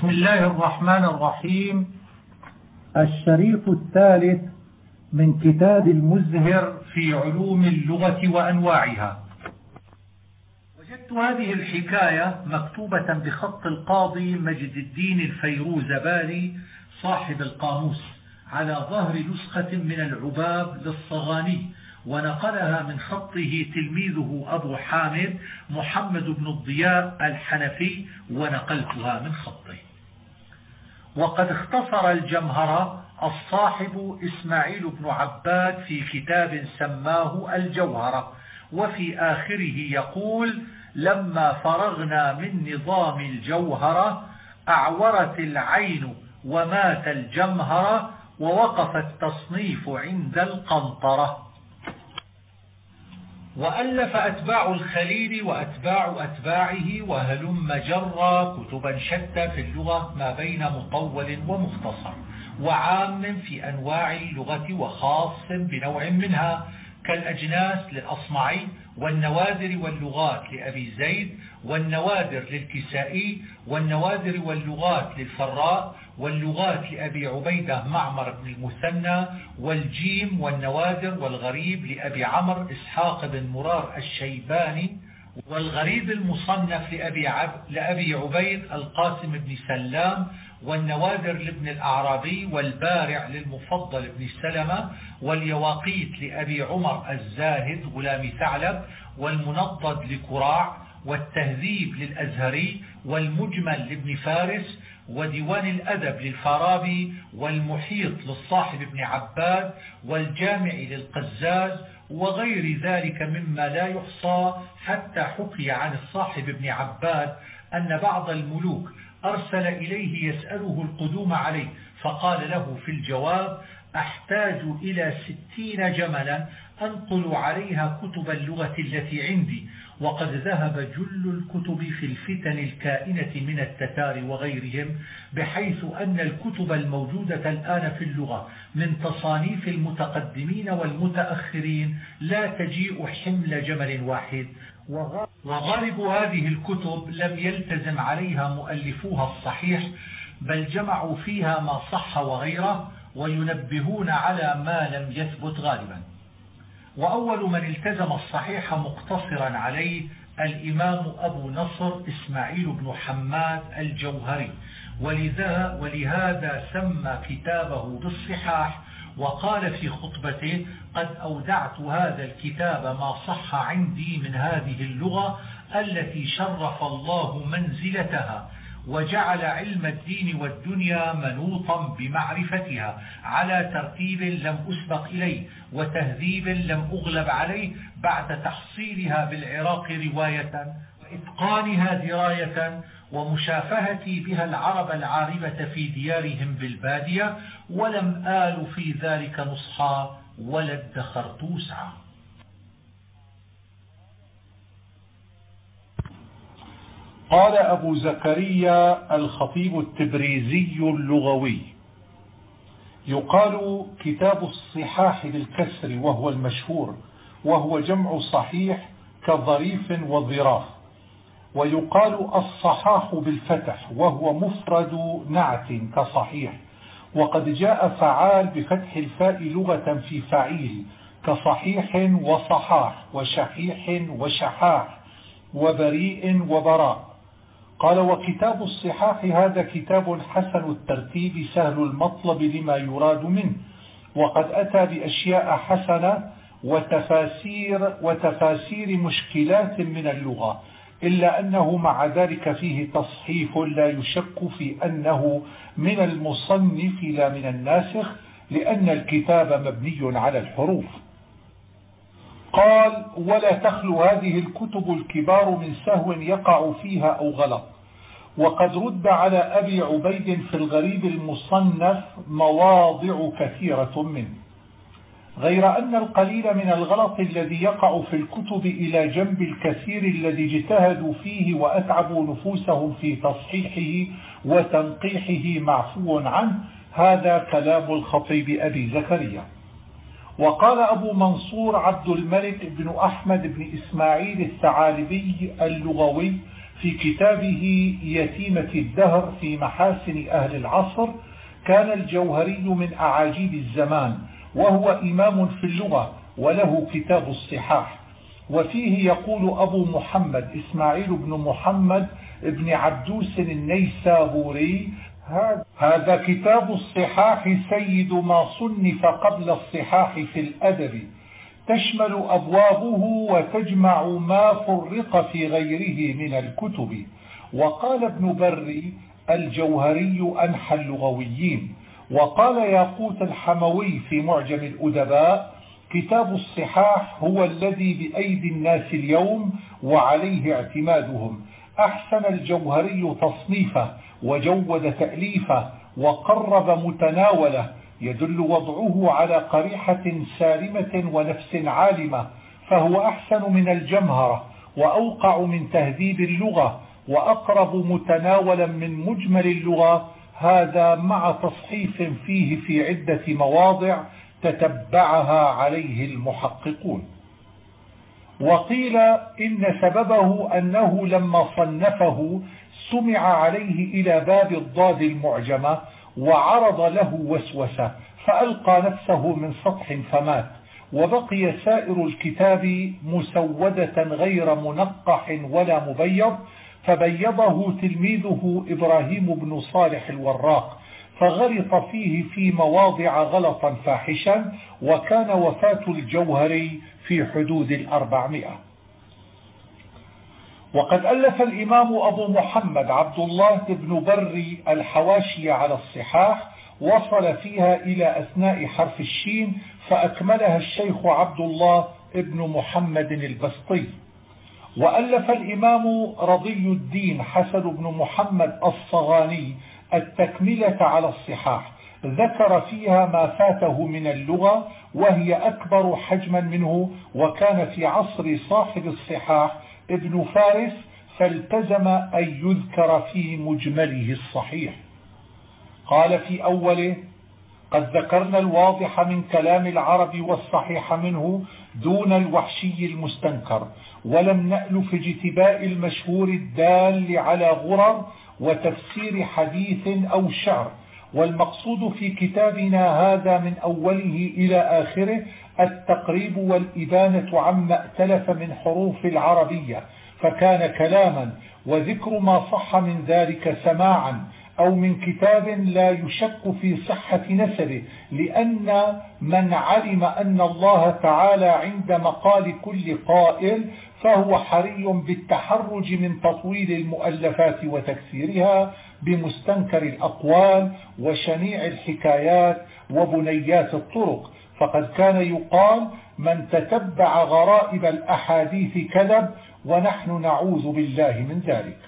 بسم الله الرحمن الرحيم. الشريط الثالث من كتاب المزهر في علوم اللغة وأنواعها. وجدت هذه الحكاية مكتوبة بخط القاضي مجد الدين الفيروزبالي صاحب القاموس على ظهر نسخة من العباب للصغاني ونقلها من خطه تلميذه أبو حامد محمد بن الضياء الحنفي ونقلتها من خطه. وقد اختصر الجمهرة الصاحب إسماعيل بن عباد في كتاب سماه الجوهرة وفي آخره يقول لما فرغنا من نظام الجوهرة أعورت العين ومات الجمهرة ووقف التصنيف عند القنطرة. وألف أتباع الخليل وأتباع أتباعه وهلم جرى كتبا شتى في اللغة ما بين مطول ومختصر وعام في أنواع اللغة وخاص بنوع منها كالأجناس للأصمعي والنوادر واللغات لأبي زيد والنوادر للكسائي والنوادر واللغات للفراء واللغات لأبي عبيدة معمر بن المثنى والجيم والنوادر والغريب لأبي عمر إسحاق بن مرار الشيباني والغريب المصنف لأبي, عب لأبي عبيد القاسم بن سلام والنوادر لابن الأعرابي والبارع للمفضل بن سلمة واليواقيت لأبي عمر الزاهد غلام ثعلب والمنضد لكراع والتهذيب للأزهري والمجمل لابن فارس وديوان الأدب للفارابي والمحيط للصاحب بن عباد والجامع للقزاز وغير ذلك مما لا يحصى حتى حكي عن الصاحب بن عباد أن بعض الملوك أرسل إليه يسأله القدوم عليه فقال له في الجواب أحتاج إلى ستين جملا أنقل عليها كتب اللغة التي عندي وقد ذهب جل الكتب في الفتن الكائنة من التتار وغيرهم بحيث أن الكتب الموجودة الآن في اللغة من تصانيف المتقدمين والمتأخرين لا تجيء حمل جمل واحد. وغالب هذه الكتب لم يلتزم عليها مؤلفوها الصحيح بل جمعوا فيها ما صح وغيره وينبهون على ما لم يثبت غالبا. وأول من التزم الصحيح مقتصرا عليه الإمام أبو نصر إسماعيل بن حماد الجوهري. ولذا ولهذا سمى كتابه بالصحاح وقال في خطبته قد أودعت هذا الكتاب ما صح عندي من هذه اللغة التي شرف الله منزلتها وجعل علم الدين والدنيا منوطا بمعرفتها على ترتيب لم أسبق إليه وتهذيب لم أغلب عليه بعد تحصيلها بالعراق رواية وإتقانها دراية ومشافهتي بها العرب العاربة في ديارهم بالبادية ولم آل في ذلك نصحا ولا ادخرت وسعا قال أبو زكريا الخطيب التبريزي اللغوي. يقال كتاب الصحاح بالكسر وهو المشهور وهو جمع صحيح كظريف وظراف. ويقال الصحاح بالفتح وهو مفرد نعت كصحيح. وقد جاء فعال بفتح الفاء لغة في فعيل كصحيح وصحاح وشحيح وشحاح وبريء وبراء. قال وكتاب الصحاح هذا كتاب حسن الترتيب سهل المطلب لما يراد منه. وقد أتى بأشياء حسنة وتفاسير, وتفاسير مشكلات من اللغة إلا أنه مع ذلك فيه تصحيف لا يشك في أنه من المصنف لا من الناسخ لأن الكتاب مبني على الحروف. قال ولا تخلو هذه الكتب الكبار من سهو يقع فيها أو غلط. وقد رد على أبي عبيد في الغريب المصنف مواضع كثيرة منه. غير أن القليل من الغلط الذي يقع في الكتب إلى جنب الكثير الذي اجتهدوا فيه وأتعبوا نفوسهم في تصحيحه وتنقيحه معفو عنه هذا كلام الخطيب أبي زكريا. وقال أبو منصور عبد الملك بن أحمد بن إسماعيل الثعالبي اللغوي في كتابه يتيمة الدهر في محاسن أهل العصر كان الجوهري من أعاجيب الزمان وهو إمام في اللغة وله كتاب الصحاح. وفيه يقول أبو محمد إسماعيل بن محمد بن عبدوس النيسابوري هذا. كتاب الصحاح سيد ما صنف قبل الصحاح في الأدب. تشمل أبوابه وتجمع ما فرق في غيره من الكتب. وقال ابن بري الجوهري أنحى اللغويين وقال ياقوت الحموي في معجم الأدباء كتاب الصحاح هو الذي بأيدي الناس اليوم وعليه اعتمادهم. أحسن الجوهري تصنيفه. وجود تأليفه وقرب متناوله يدل وضعه على قريحة سالمة ونفس عالمة فهو أحسن من الجمهرة وأوقع من تهذيب اللغة وأقرب متناولا من مجمل اللغة هذا مع تصحيف فيه في عدة مواضع تتبعها عليه المحققون. وقيل إن سببه أنه لما صنفه سمع عليه إلى باب الضاد المعجمة وعرض له وسوسة فألقى نفسه من سطح فمات وبقي سائر الكتاب مسودة غير منقح ولا مبيض فبيضه تلميذه إبراهيم بن صالح الوراق فغلط فيه في مواضع غلطا فاحشا وكان وفاة الجوهري في حدود الأربعمائة. وقد ألف الإمام أبو محمد عبد الله بن بري الحواشي على الصحاح وصل فيها إلى أثناء حرف الشين فأكملها الشيخ عبد الله بن محمد البسطي. وألف الإمام رضي الدين حسن بن محمد الصغاني التكملة على الصحاح. ذكر فيها ما فاته من اللغة وهي أكبر حجما منه وكان في عصر صاحب الصحاح ابن فارس فالتزم أن يذكر في مجمله الصحيح. قال في أوله قد ذكرنا الواضح من كلام العرب والصحيح منه دون الوحشي المستنكر ولم نألف اجتباء المشهور الدال على غرر وتفسير حديث أو شعر والمقصود في كتابنا هذا من أوله إلى آخره التقريب والإبانة عما ائتلف من حروف العربية فكان كلاما وذكر ما صح من ذلك سماعا أو من كتاب لا يشك في صحة نسبه لأن من علم أن الله تعالى عند مقال كل قائل فهو حري بالتحرج من تطويل المؤلفات وتكسيرها بمستنكر الأقوال وشنيع الحكايات وبنيات الطرق. فقد كان يقال من تتبع غرائب الأحاديث كذب ونحن نعوذ بالله من ذلك.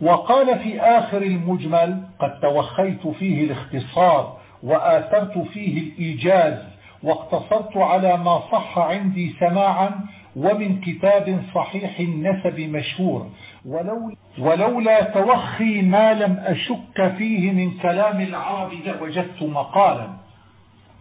وقال في آخر المجمل قد توخيت فيه الاختصار وآثرت فيه الإيجاز واقتصرت على ما صح عندي سماعا ومن كتاب صحيح النسب مشهور. ولو ولولا توخي ما لم أشك فيه من كلام العرب لوجدت مقالا.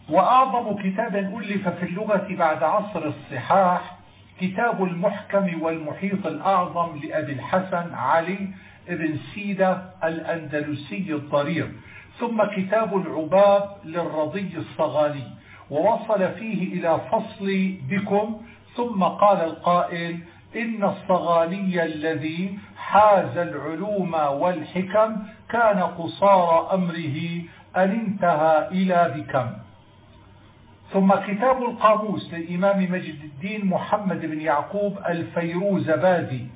وأعظم كتاب ألف في اللغة بعد عصر الصحاح كتاب المحكم والمحيط الأعظم لأبي الحسن علي ابن سيدة الأندلسي الضرير ثم كتاب العباب للرضي الصغالي. ووصل فيه إلى فصل بكم. ثم قال القائل إن الصغالي الذي حاز العلوم والحكم كان قصار أمره أن انتهى إلى بكم. ثم كتاب القاموس للإمام مجد الدين محمد بن يعقوب الفيروزبادي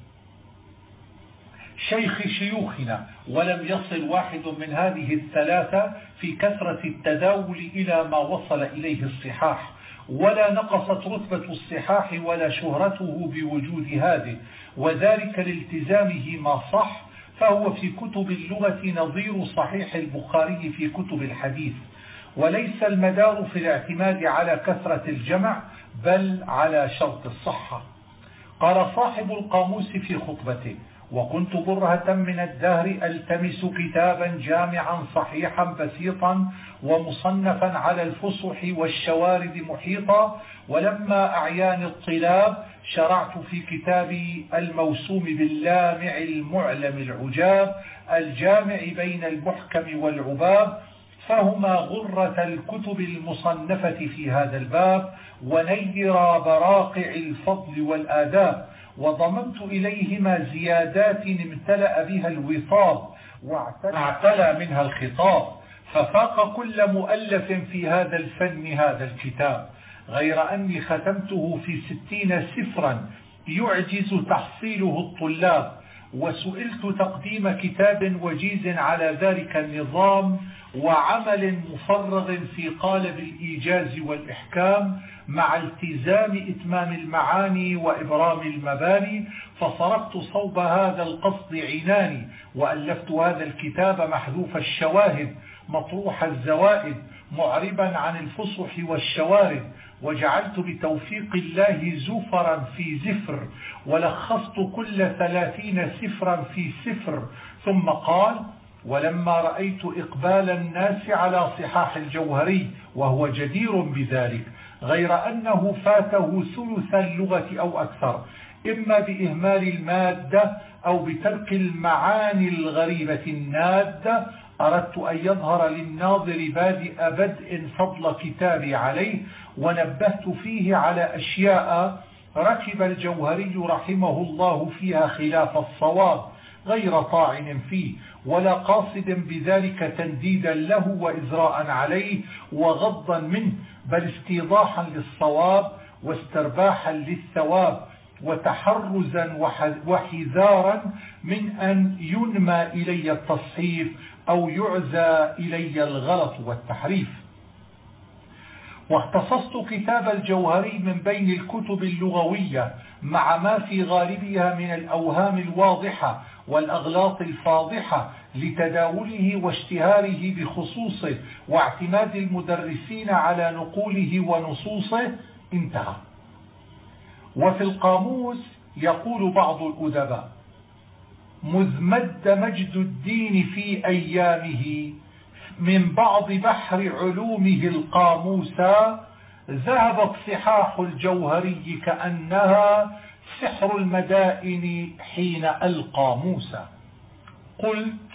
شيخ شيوخنا ولم يصل واحد من هذه الثلاثة في كثرة التداول إلى ما وصل إليه الصحاح ولا نقصت رتبة الصحاح ولا شهرته بوجود هذه وذلك لالتزامه ما صح فهو في كتب اللغة نظير صحيح البخاري في كتب الحديث. وليس المدار في الاعتماد على كثرة الجمع بل على شرط الصحة. قال صاحب القاموس في خطبته وكنت برهة من الدهر ألتمس كتابا جامعا صحيحا بسيطا ومصنفا على الفصح والشوارد محيطا ولما أعيان الطلاب شرعت في كتابي الموسوم باللامع المعلم العجاب الجامع بين المحكم والعباب فهما غرة الكتب المصنفة في هذا الباب ونير براقع الفضل والآداب وضممت إليهما زيادات امتلأ بها الوطاب واعتلى منها الخطاب ففاق كل مؤلف في هذا الفن هذا الكتاب غير أني ختمته في ستين سفرا يعجز تحصيله الطلاب. وسئلت تقديم كتاب وجيز على ذلك النظام وعمل مفرغ في قالب الإيجاز والإحكام مع التزام إتمام المعاني وإبرام المباني فصرفت صوب هذا القصد عناني وألفت هذا الكتاب محذوف الشواهد مطروح الزوائد معربا عن الفصح والشوارد وجعلت بتوفيق الله زفرا في زفر ولخصت كل ثلاثين سفرا في سفر. ثم قال ولما رأيت إقبال الناس على صحاح الجوهري وهو جدير بذلك غير أنه فاته ثلث اللغة أو أكثر إما بإهمال المادة أو بترك المعاني الغريبة النادة أردت أن يظهر للناظر بادئ بدء فضل كتابي عليه ونبهت فيه على أشياء ركب الجوهري رحمه الله فيها خلاف الصواب غير طاعن فيه ولا قاصد بذلك تنديدا له وإزراء عليه وغضا منه بل استيضاحا للصواب واسترباحا للثواب وتحرزا وحذارا من أن ينمى إلي التصحيف أو يعزى إلي الغلط والتحريف. واختصصت كتاب الجوهري من بين الكتب اللغوية مع ما في غالبها من الأوهام الواضحة والأغلاط الفاضحة لتداوله واشتهاره بخصوصه واعتماد المدرسين على نقوله ونصوصه. انتهى. وفي القاموس يقول بعض الأدباء مذ مد مجد الدين في أيامه من بعض بحر علومه القاموسا ذهبت صحاح الجوهري كأنها سحر المدائن حين ألقى موسى. قلت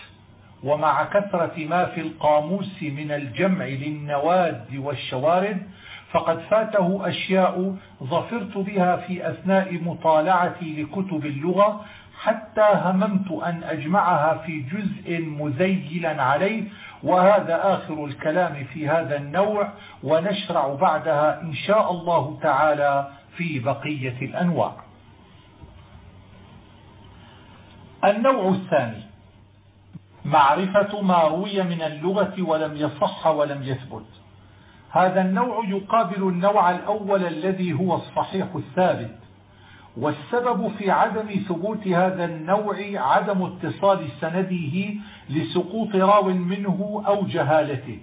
ومع كثرة ما في القاموس من الجمع للنواد والشوارد فقد فاته أشياء ظفرت بها في أثناء مطالعتي لكتب اللغة حتى هممت أن أجمعها في جزء مذيلا عليه وهذا آخر الكلام في هذا النوع ونشرع بعدها إن شاء الله تعالى في بقية الأنواع. النوع الثاني معرفة ما روي من اللغة ولم يصح ولم يثبت. هذا النوع يقابل النوع الأول الذي هو الصحيح الثابت. والسبب في عدم ثبوت هذا النوع عدم اتصال سنده لسقوط راو منه أو جهالته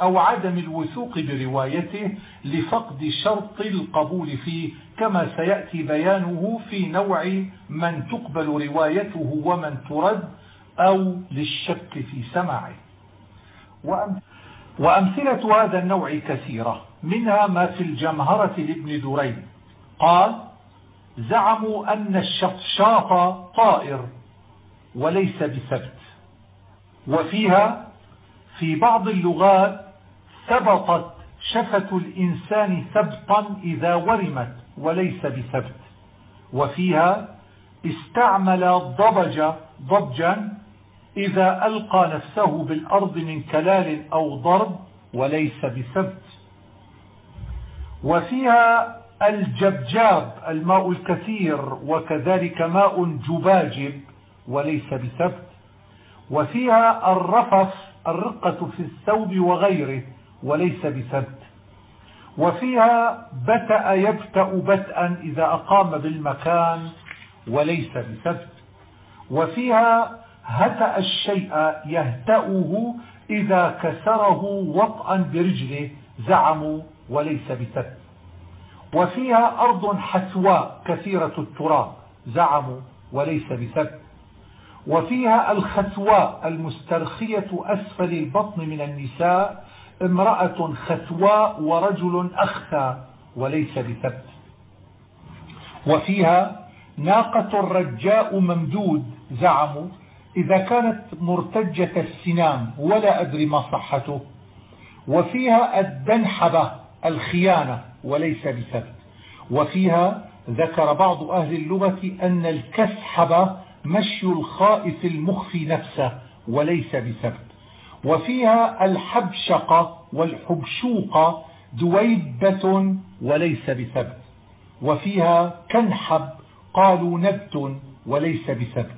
أو عدم الوثوق بروايته لفقد شرط القبول فيه كما سيأتي بيانه في نوع من تقبل روايته ومن ترد أو للشك في سماعه. وأمثلة هذا النوع كثيرة منها ما في الجمهرة لابن دريد قال زعموا أن الشفشاط طائر وليس بثبت. وفيها في بعض اللغات ثبطت شفة الإنسان ثبطا إذا ورمت وليس بثبت. وفيها استعمل ضبج ضبجا إذا ألقى نفسه بالأرض من كلال أو ضرب وليس بثبت. وفيها الجبجاب الماء الكثير وكذلك ماء جباجب وليس بثبت. وفيها الرفف الرقة في الثوب وغيره وليس بثبت. وفيها بتأ يبتأ بتأ إذا أقام بالمكان وليس بثبت. وفيها هتأ الشيء يهتأه إذا كسره وطئا برجله زعموا وليس بثبت. وفيها أرض حثواء كثيرة التراب زعموا وليس بثبت وفيها الخثواء المسترخية أسفل البطن من النساء امرأة خثواء ورجل أخثى وليس بثبت وفيها ناقة رجاء ممدود زعموا إذا كانت مرتجة السنام ولا أدري ما صحته. وفيها الدنحبة الخيانة وليس بثبت وفيها ذكر بعض أهل اللغة أن الكسحبة مشي الخائف المخفي نفسه وليس بثبت وفيها الحبشقة والحبشوقة دويبة وليس بثبت وفيها كنحب قالوا نبت وليس بثبت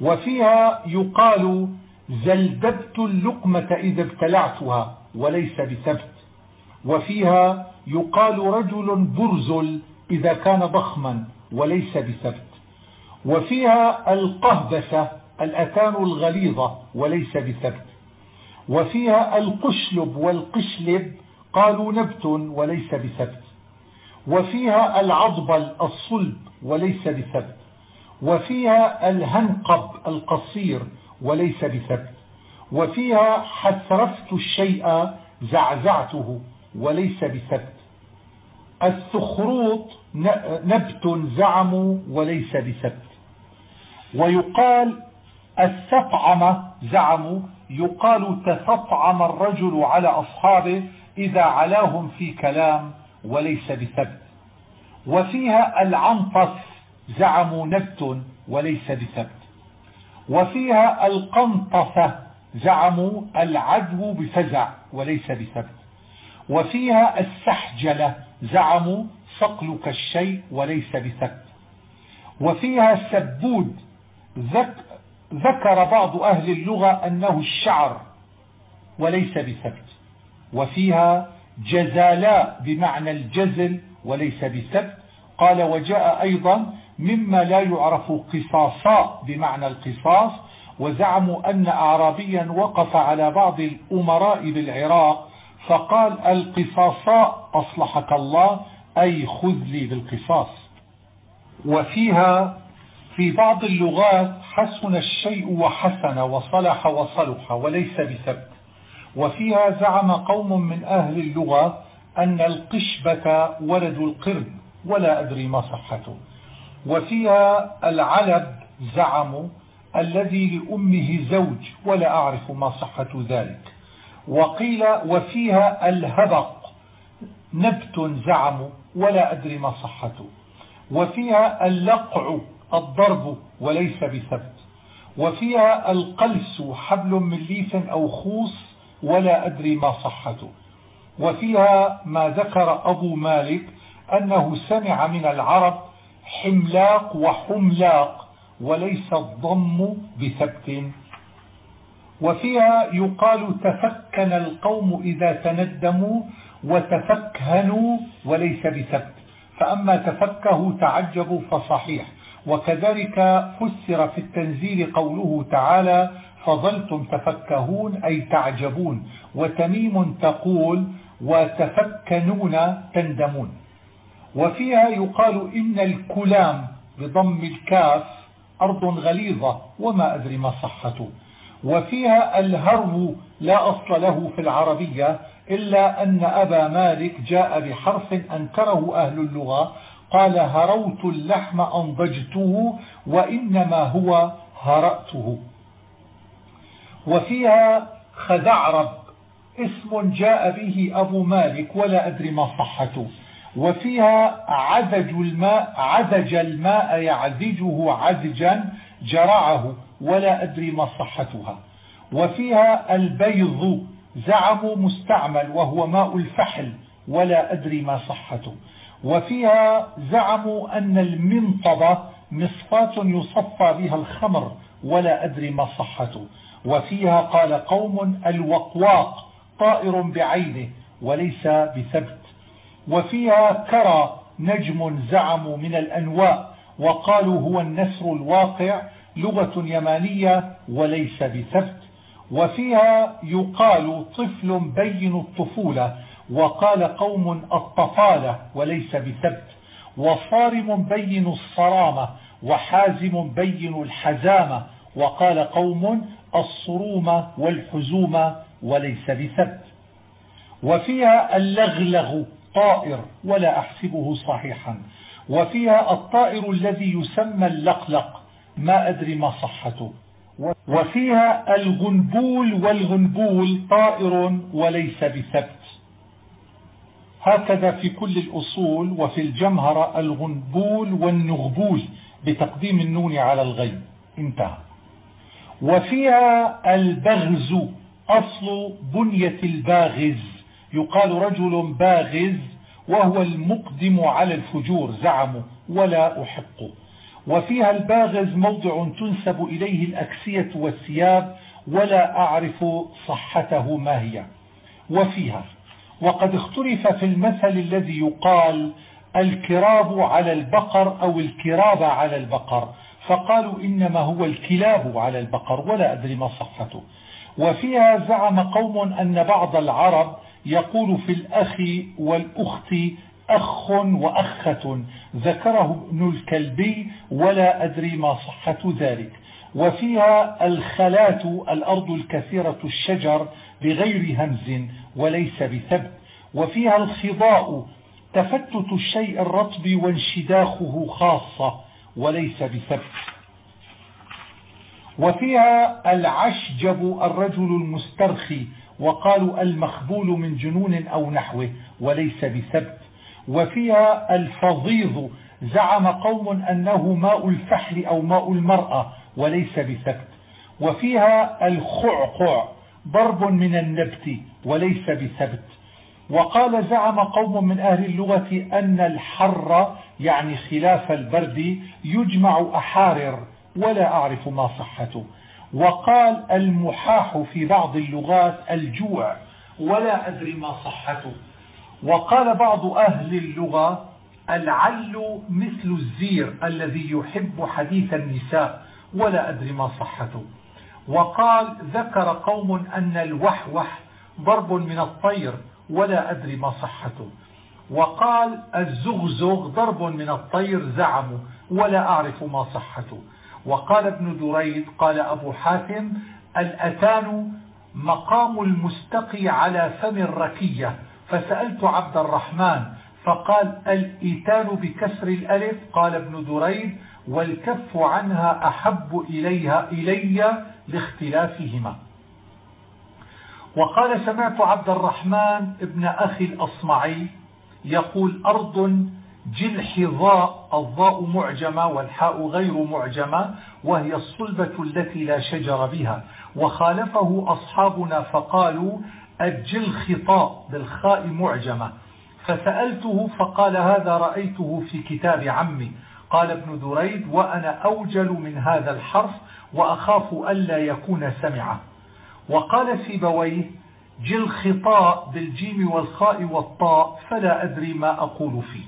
وفيها يقال زلدبت اللقمة إذا ابتلعتها وليس بثبت وفيها يقال رجل برزل إذا كان ضخما وليس بثبت. وفيها القهبسة الأتان الغليظة وليس بثبت. وفيها القشلب والقشلب قالوا نبت وليس بثبت. وفيها العضبل الصلب وليس بثبت. وفيها الهنقب القصير وليس بثبت. وفيها حسرفت الشيء زعزعته وليس بثبت السخروط نبت زعموا وليس بثبت ويقال السطعم زعموا يقال تسطعم الرجل على أصحابه إذا علاهم في كلام وليس بثبت وفيها العنطس زعموا نبت وليس بثبت وفيها القنطسة زعموا العدو بفزع وليس بثبت وفيها السحجلة زعموا صقلك الشيء وليس بثبت وفيها سبود ذكر بعض أهل اللغة أنه الشعر وليس بثبت وفيها جزالاء بمعنى الجزل وليس بثبت قال وجاء أيضا مما لا يعرف قصاصاء بمعنى القصاص. وزعموا أن أعرابيا وقف على بعض الأمراء بالعراق فقال القصاصاء أصلحك الله أي خذ لي بالقصاص. وفيها في بعض اللغات حسن الشيء وحسن وصلح وصلح وليس بثبت وفيها زعم قوم من أهل اللغة أن القشبة ولد القرد ولا أدري ما صحته. وفيها العلب زعموا الذي لأمه زوج ولا أعرف ما صحة ذلك. وقيل وفيها الهبق. نبت زعموا ولا أدري ما صحته. وفيها اللقع الضرب وليس بثبت. وفيها القلس حبل من ليف أو خوص ولا أدري ما صحته. وفيها ما ذكر أبو مالك أنه سمع من العرب حملاق وحملاق وليس الضم بثبت. وفيها يقال تفكن القوم إذا تندموا وتفكهنوا وليس بثبت فأما تفكهوا تعجبوا فصحيح. وكذلك فسر في التنزيل قوله تعالى فظلتم تفكهون أي تعجبون. وتميم تقول وتفكنون تندمون. وفيها يقال إن الكلام بضم الكاف أرض غليظة وما أدري ما صحته وفيها الهرو لا أصل له في العربية إلا أن أبا مالك جاء بحرف أنكره أهل اللغة قال هروت اللحم أنضجته وإنما هو هرأته. وفيها خذعرب اسم جاء به أبو مالك ولا أدري ما صحته. وفيها عذج الماء عذج الماء يعذجه عذجا جرعه ولا أدري ما صحتها. وفيها البيض زعموا مستعمل وهو ماء الفحل ولا أدري ما صحته. وفيها زعموا أن المنطبة مصفاة يصفى بها الخمر ولا أدري ما صحته. وفيها قال قوم الوقواق طائر بعينه وليس بثبت. وفيها كرى نجم زعموا من الأنواء وقالوا هو النسر الواقع لغة يمانية وليس بثبت. وفيها يقال طفل بين الطفولة وقال قوم الطفالة وليس بثبت. وصارم بين الصرامة وحازم بين الحزامة وقال قوم الصروم والحزوم وليس بثبت. وفيها اللغلغ طائر ولا أحسبه صحيحا. وفيها الطائر الذي يسمى اللقلق ما أدري ما صحته. وفيها الغنبول والغنبول طائر وليس بثبت. هكذا في كل الأصول وفي الجمهرة الغنبول والنغبول بتقديم النون على الغيب. انتهى. وفيها البغز أصل بنية الباغز. يقال رجل باغز وهو المقدم على الفجور زعموا ولا أحق. وفيها الباغز موضع تنسب إليه الأكسية والثياب ولا أعرف صحته ما هي. وفيها وقد اختلف في المثل الذي يقال الكراب على البقر أو الكراب على البقر فقالوا إنما هو الكلاب على البقر ولا أدري ما صحته. وفيها زعم قوم أن بعض العرب يقول في الأخ والأخت أخ وأخة ذكره ابن الكلبي ولا أدري ما صحة ذلك. وفيها الخلات الأرض الكثيرة الشجر بغير همز وليس بثبت وفيها الخضاء تفتت الشيء الرطب وانشداخه خاصة وليس بثبت وفيها العشجب الرجل المسترخي وقالوا المخبول من جنون أو نحوه وليس بثبت وفيها الفضيض. زعم قوم أنه ماء الفحل أو ماء المرأة وليس بثبت وفيها الخعقع ضرب من النبت وليس بثبت وقال زعم قوم من أهل اللغة أن الحر يعني خلاف البرد يجمع أحارر ولا أعرف ما صحته. وقال المحاح في بعض اللغات الجوع ولا أدري ما صحته. وقال بعض أهل اللغة العل مثل الزير الذي يحب حديث النساء ولا أدري ما صحته. وقال ذكر قوم أن الوحوح ضرب من الطير ولا أدري ما صحته. وقال الزغزغ ضرب من الطير زعموا ولا أعرف ما صحته. وقال ابن دريد قال أبو حاتم الأتان مقام المستقي على فم الركية فسألت عبد الرحمن فقال الإيتان بكسر الألف؟ قال ابن دريد والكف عنها أحب إليها إلي لاختلافهما. وقال سمعت عبد الرحمن ابن أخي الأصمعي يقول أرض جلح ضاء الضاء معجمة والحاء غير معجمة وهي الصلبة التي لا شجر بها. وخالفه أصحابنا فقالوا الجل خطاء بالخاء معجمة. فسألته فقال هذا رأيته في كتاب عمي. قال ابن دريد وأنا أوجل من هذا الحرف وأخاف ألا يكون سمعه. وقال سيبويه جل خطاء بالجيم والخاء والطاء فلا أدري ما أقول فيه.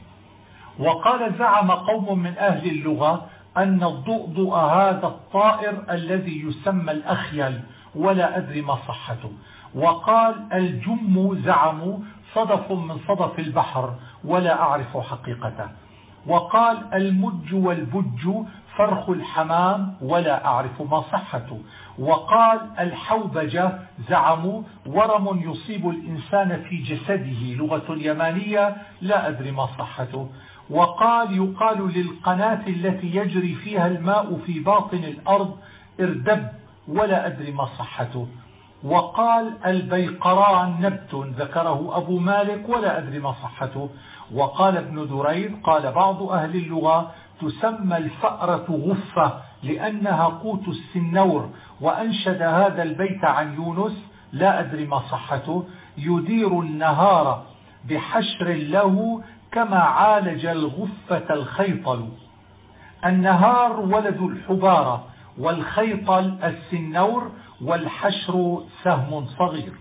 وقال زعم قوم من أهل اللغة أن الضؤضؤ هذا الطائر الذي يسمى الأخيل ولا أدري ما صحته. وقال الجم زعموا صدف من صدف البحر ولا أعرف حقيقته. وقال المج والبج فرخ الحمام ولا أعرف ما صحته. وقال الحوبجة زعموا ورم يصيب الإنسان في جسده. لغة اليمانية لا أدري ما صحته. وقال يقال للقناة التي يجري فيها الماء في باطن الأرض اردب ولا أدري ما صحته. وقال البيقران نبت ذكره أبو مالك ولا أدري ما صحته. وقال ابن دريد قال بعض أهل اللغة تسمى الفأرة غفة لأنها قوت السنور وأنشد هذا البيت عن يونس لا أدري ما صحته. يدير النهار بحشر له كما عالج الغفة الخيطل. النهار ولد الحبارة والخيطل السنور والحشر سهم صغير.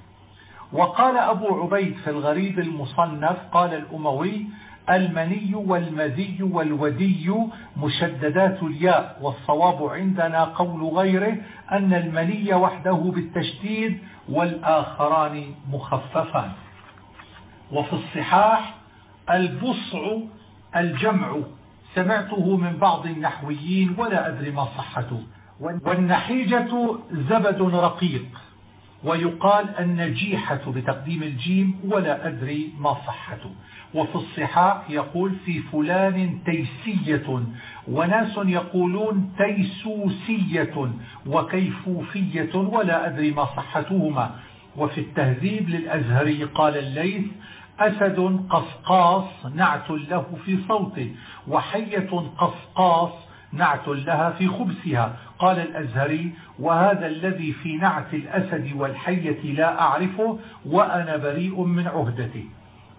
وقال أبو عبيد في الغريب المصنف قال الأموي المني والمذي والودي مشددات الياء والصواب عندنا قول غيره أن المني وحده بالتشديد والآخران مخففان. وفي الصحاح البصع الجمع سمعته من بعض النحويين ولا أدري ما صحته. والنحيجة زبد رقيق ويقال النجيحة بتقديم الجيم ولا أدري ما صحته وفي الصحاح يقول في فلان تيسية وناس يقولون تيسوسية وكيفوفية ولا أدري ما صحتهما. وفي التهذيب للأزهري قال الليث أسد قصقاص نعت له في صوته وحية قصقاص نعت لها في خبثها. قال الأزهري وهذا الذي في نعت الأسد والحية لا أعرفه وأنا بريء من عهدته.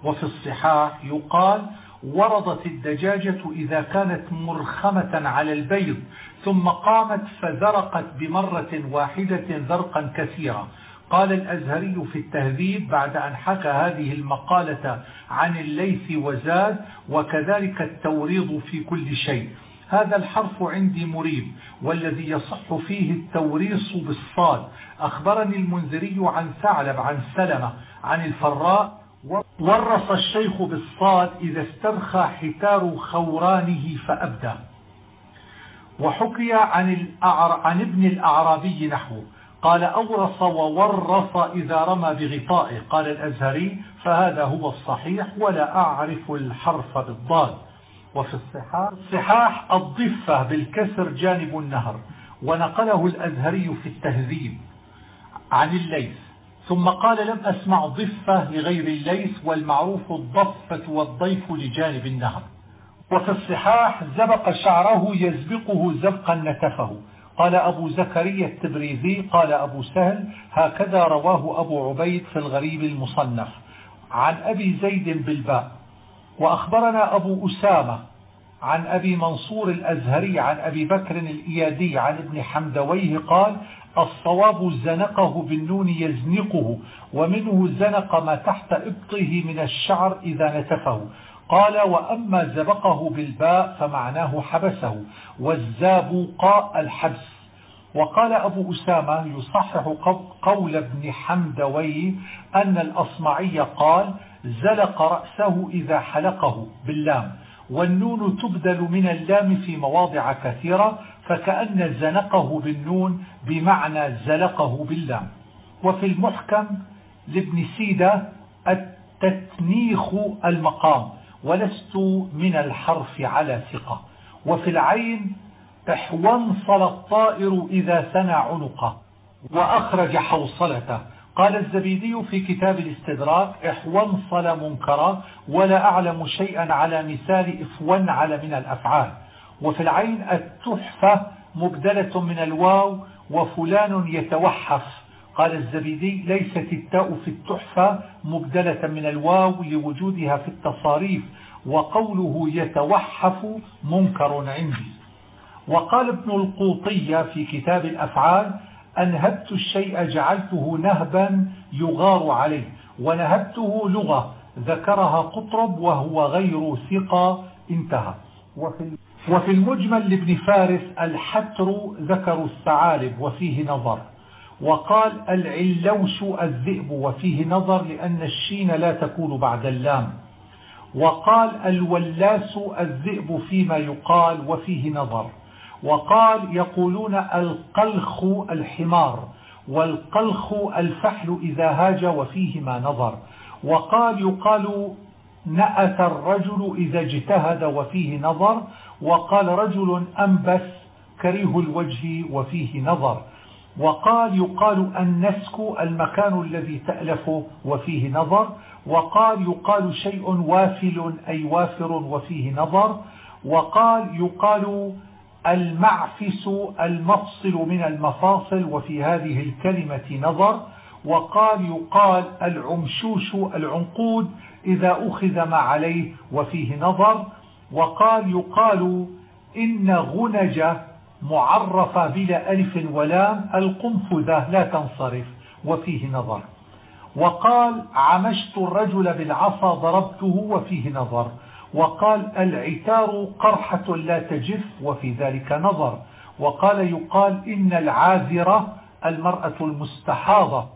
وفي الصحاح يقال وردت الدجاجة إذا كانت مرخمة على البيض ثم قامت فذرقت بمرة واحدة ذرقا كثيرا. قال الأزهري في التهذيب بعد أن حكى هذه المقالة عن الليث وزاد وكذلك التوريض في كل شيء. هذا الحرف عندي مريب والذي يصح فيه التوريص بالصاد. أخبرني المنذري عن ثعلب عن سلمة عن الفراء ورص الشيخ بالصاد إذا استرخى حتار خورانه فأبدى. وحكي عن, عن ابن الأعرابي نحوه قال أورص وورص إذا رمى بغطائه. قال الأزهري فهذا هو الصحيح ولا أعرف الحرف بالضاد. وفي الصحاح الصحاح الضفة بالكسر جانب النهر ونقله الأزهري في التهذيب عن الليث ثم قال لم أسمع ضفة لغير الليث والمعروف الضفة والضيف لجانب النهر. وفي الصحاح زبق شعره يزبقه زبقا نتفه. قال أبو زكريا التبريزي قال أبو سهل هكذا رواه أبو عبيد في الغريب المصنف. عن أبي زيد بالباء. وأخبرنا أبو أسامة عن أبي منصور الأزهري عن أبي بكر الإيادي عن ابن حمدويه قال الصواب زنقه بالنون يزنقه ومنه زنق ما تحت إبطه من الشعر إذا نتفه. قال وأما زبقه بالباء فمعناه حبسه والزابوق الحبس. وقال أبو أسامة يصحح قول ابن حمدوي أن الأصمعي قال زلق رأسه إذا حلقه باللام والنون تبدل من اللام في مواضع كثيرة فكأن زنقه بالنون بمعنى زلقه باللام. وفي المحكم لابن سيدة التتنيخ المقام ولست من الحرف على ثقة. وفي العين احوانصل الطائر إذا ثنى عنقه وأخرج حوصلته. قال الزبيدي في كتاب الاستدراك احوانصل منكرا ولا أعلم شيئا على مثال افون على من الأفعال. وفي العين التحفة مبدلة من الواو وفلان يتوحف. قال الزبيدي ليست التاء في التحفة مبدلة من الواو لوجودها في التصاريف وقوله يتوحف منكر عندي. وقال ابن القوطية في كتاب الأفعال أنهبت الشيء جعلته نهبا يغار عليه ونهبته لغة ذكرها قطرب وهو غير ثقة انتهى. وفي المجمل لابن فارس الحتر ذكر الثعالب وفيه نظر وقال العلوش الذئب وفيه نظر لأن الشين لا تكون بعد اللام وقال الولاس الذئب فيما يقال وفيه نظر. وقال يقولون القلخ الحمار والقلخ الفحل إذا هاج وفيهما نظر. وقال يقال نأت الرجل إذا اجتهد وفيه نظر. وقال رجل أنبس كريه الوجه وفيه نظر. وقال يقال النسك المكان الذي تألف وفيه نظر. وقال يقال شيء وافل أي وافر وفيه نظر. وقال يقال المعفس المفصل من المفاصل وفي هذه الكلمة نظر وقال يقال العمشوش العنقود إذا أخذ ما عليه وفيه نظر وقال يقال إن غنج معرفة بلا ألف ولام القنفذة لا تنصرف وفيه نظر. وقال عمشت الرجل بالعصا ضربته وفيه نظر. وقال العتار قرحة لا تجف وفي ذلك نظر. وقال يقال إن العاذرة المرأة المستحاضة.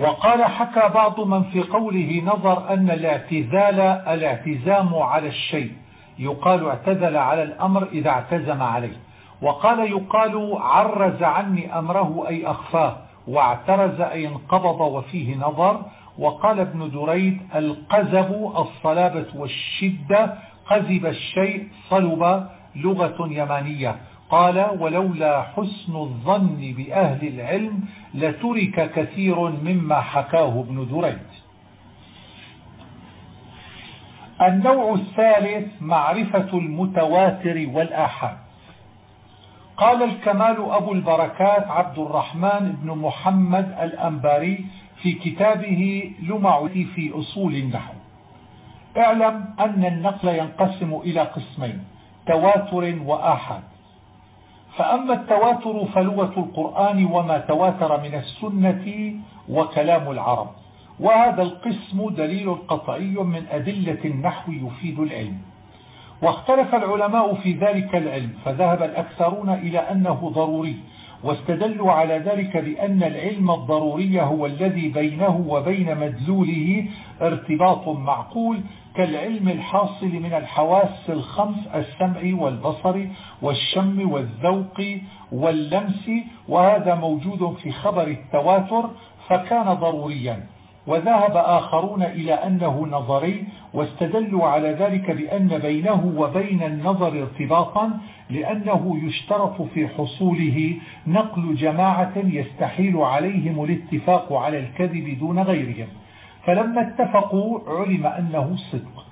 وقال حكى بعض من في قوله نظر أن الاعتزال الاعتزام على الشيء. يقال اعتزل على الأمر إذا اعتزم عليه. وقال يقال عرز عني أمره أي أخفاه. واعترز أي انقبض وفيه نظر. وقال ابن دريد القزب الصلابة والشدة قزب الشيء صلب لغة يمانية. قال ولولا حسن الظن بأهل العلم لترك كثير مما حكاه ابن دريد. النوع الثالث معرفة المتواتر والآحاد. قال الكمال أبو البركات عبد الرحمن بن محمد الأنباري في كتابه لمع في أصول النحو. اعلم أن النقل ينقسم إلى قسمين تواتر وآحاد. فأما التواتر فلغة القرآن وما تواتر من السنة وكلام العرب. وهذا القسم دليل قطعي من أدلة النحو يفيد العلم. واختلف العلماء في ذلك العلم فذهب الأكثرون إلى أنه ضروري واستدلوا على ذلك بأن العلم الضروري هو الذي بينه وبين مدلوله ارتباط معقول كالعلم الحاصل من الحواس الخمس السمع والبصر والشم والذوق واللمس وهذا موجود في خبر التواتر فكان ضروريا. وذهب آخرون إلى أنه نظري واستدلوا على ذلك بأن بينه وبين النظر ارتباطا لأنه يشترط في حصوله نقل جماعة يستحيل عليهم الاتفاق على الكذب دون غيرهم. فلما اتفقوا علم أنه صدق.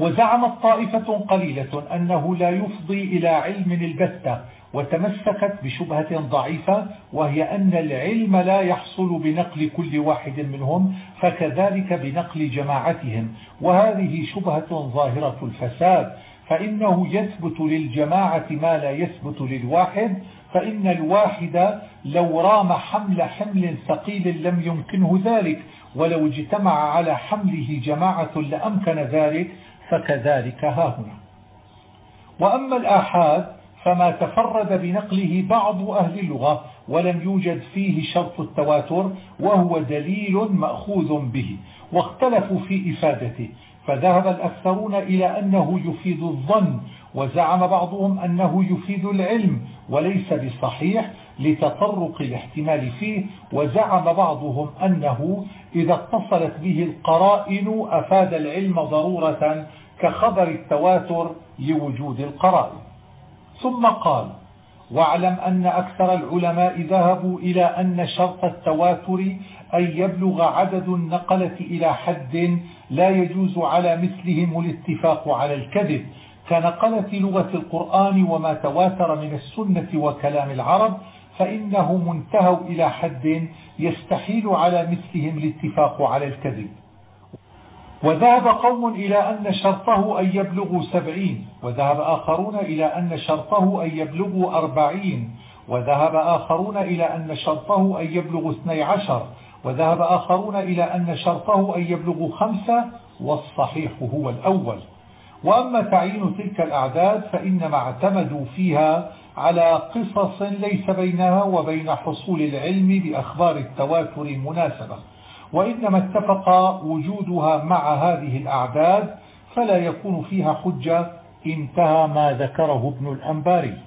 وزعمت طائفة قليلة أنه لا يفضي إلى علم البتة وتمسكت بشبهة ضعيفة وهي أن العلم لا يحصل بنقل كل واحد منهم فكذلك بنقل جماعتهم. وهذه شبهة ظاهرة الفساد فإنه يثبت للجماعة ما لا يثبت للواحد فإن الواحد لو رام حمل حمل ثقيل لم يمكنه ذلك ولو اجتمع على حمله جماعة لأمكن ذلك فكذلك ها هنا. وأما الآحاد فما تفرد بنقله بعض أهل اللغة ولم يوجد فيه شرط التواتر وهو دليل مأخوذ به واختلفوا في إفادته فذهب الأكثرون إلى أنه يفيد الظن وزعم بعضهم أنه يفيد العلم وليس بصحيح لتطرق الاحتمال فيه وزعم بعضهم أنه إذا اتصلت به القرائن أفاد العلم ضرورة كخبر التواتر لوجود القرائن. ثم قال واعلم أن أكثر العلماء ذهبوا إلى أن شرط التواتر أن يبلغ عدد النقلة إلى حد لا يجوز على مثلهم الاتفاق على الكذب كنقلة لغة القرآن وما تواتر من السنة وكلام العرب فإنه منتهوا إلى حد يستحيل على مثلهم الاتفاق على الكذب. وذهب قوم إلى أن شرطه أن يبلغوا سبعين وذهب آخرون إلى أن شرطه أن يبلغوا أربعين وذهب آخرون إلى أن شرطه أن يبلغوا اثني عشر وذهب آخرون إلى أن شرطه أن يبلغوا خمسة والصحيح هو الأول. وأما تعيين تلك الأعداد فإنما اعتمدوا فيها على قصص ليس بينها وبين حصول العلم بأخبار التواتر مناسبة وإنما اتفق وجودها مع هذه الأعداد فلا يكون فيها حجة. انتهى ما ذكره ابن الأنباري.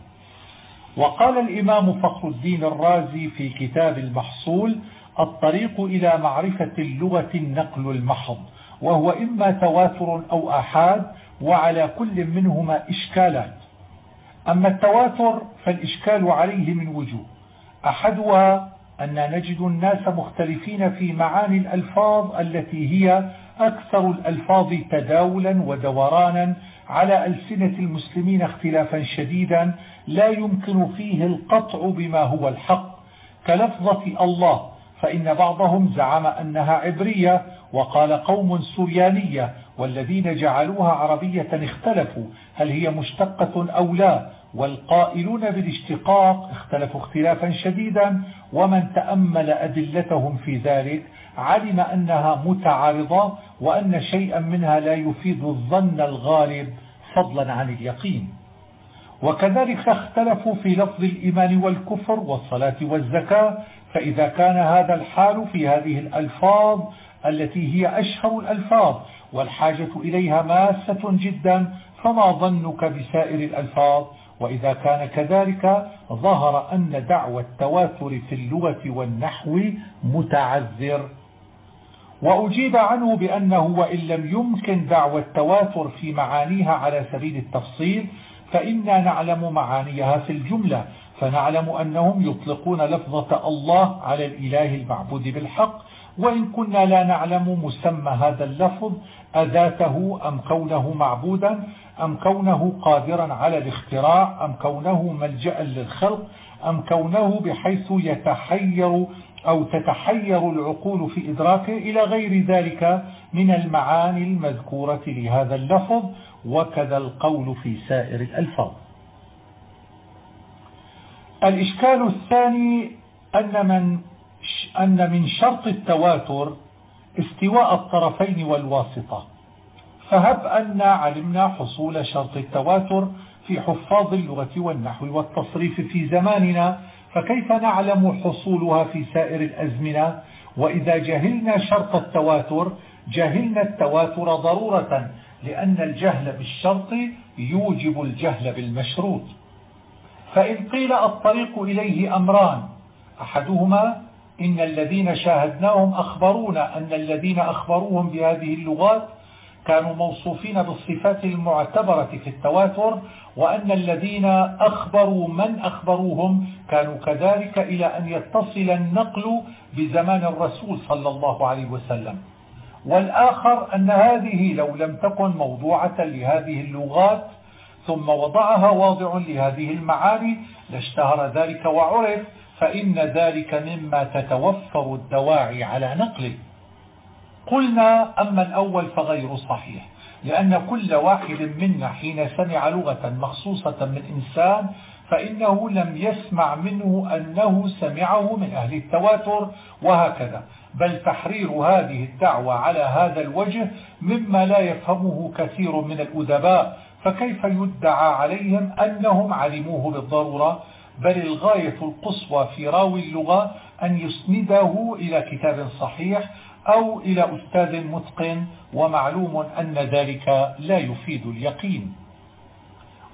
وقال الإمام فخر الدين الرازي في كتاب المحصول الطريق إلى معرفة اللغة النقل المحض وهو إما تواتر أو أحاد وعلى كل منهما إشكالات. أما التواتر فالإشكال عليه من وجوه. أحدها أن نجد الناس مختلفين في معاني الألفاظ التي هي أكثر الألفاظ تداولا ودورانا على ألسنة المسلمين اختلافا شديدا لا يمكن فيه القطع بما هو الحق. كلفظة الله فإن بعضهم زعم أنها عبرية وقال قوم سريانية والذين جعلوها عربية اختلفوا هل هي مشتقة أو لا؟ والقائلون بالاشتقاق اختلفوا اختلافا شديدا ومن تأمل أدلتهم في ذلك علم أنها متعارضة وأن شيئا منها لا يفيد الظن الغالب فضلا عن اليقين. وكذلك اختلفوا في لفظ الإيمان والكفر والصلاة والزكاة فإذا كان هذا الحال في هذه الألفاظ التي هي أشهر الألفاظ والحاجة إليها ماسة جدا فما ظنك بسائر الألفاظ؟ وإذا كان كذلك ظهر أن دعوى التواتر في اللغة والنحو متعذر. وأجيب عنه بأنه وإن لم يمكن دعوى التواتر في معانيها على سبيل التفصيل فإنا نعلم معانيها في الجملة فنعلم أنهم يطلقون لفظة الله على الإله المعبود بالحق وإن كنا لا نعلم مسمى هذا اللفظ أذاته أم كونه معبودا أم كونه قادرا على الاختراع أم كونه ملجأ للخلق أم كونه بحيث يتحير أو تتحير العقول في إدراكه إلى غير ذلك من المعاني المذكورة لهذا اللفظ وكذا القول في سائر الألفاظ. الإشكال الثاني أن من, أن من شرط التواتر استواء الطرفين والواسطة. فهب أن علمنا حصول شرط التواتر في حفاظ اللغة والنحو والتصريف في زماننا فكيف نعلم حصولها في سائر الأزمنة؟ وإذا جهلنا شرط التواتر جهلنا التواتر ضرورة لأن الجهل بالشرط يوجب الجهل بالمشروط. فإن قيل الطريق إليه أمران أحدهما إن الذين شاهدناهم أخبرونا أن الذين أخبروهم بهذه اللغات كانوا موصوفين بالصفات المعتبرة في التواتر وأن الذين أخبروا من أخبروهم كانوا كذلك إلى أن يتصل النقل بزمان الرسول صلى الله عليه وسلم. والآخر أن هذه لو لم تكن موضوعة لهذه اللغات ثم وضعها واضع لهذه المعاني لاشتهر ذلك وعرف فإن ذلك مما تتوفر الدواعي على نقله قلنا أما الأول فغير صحيح لأن كل واحد منا حين سمع لغة مخصوصة من إنسان فإنه لم يسمع منه أنه سمعه من أهل التواتر وهكذا. بل تحرير هذه الدعوة على هذا الوجه مما لا يفهمه كثير من الأدباء فكيف يدعى عليهم أنهم علموه بالضرورة؟ بل الغاية القصوى في راوي اللغة أن يسنده إلى كتاب صحيح أو إلى أستاذ متقن ومعلوم أن ذلك لا يفيد اليقين.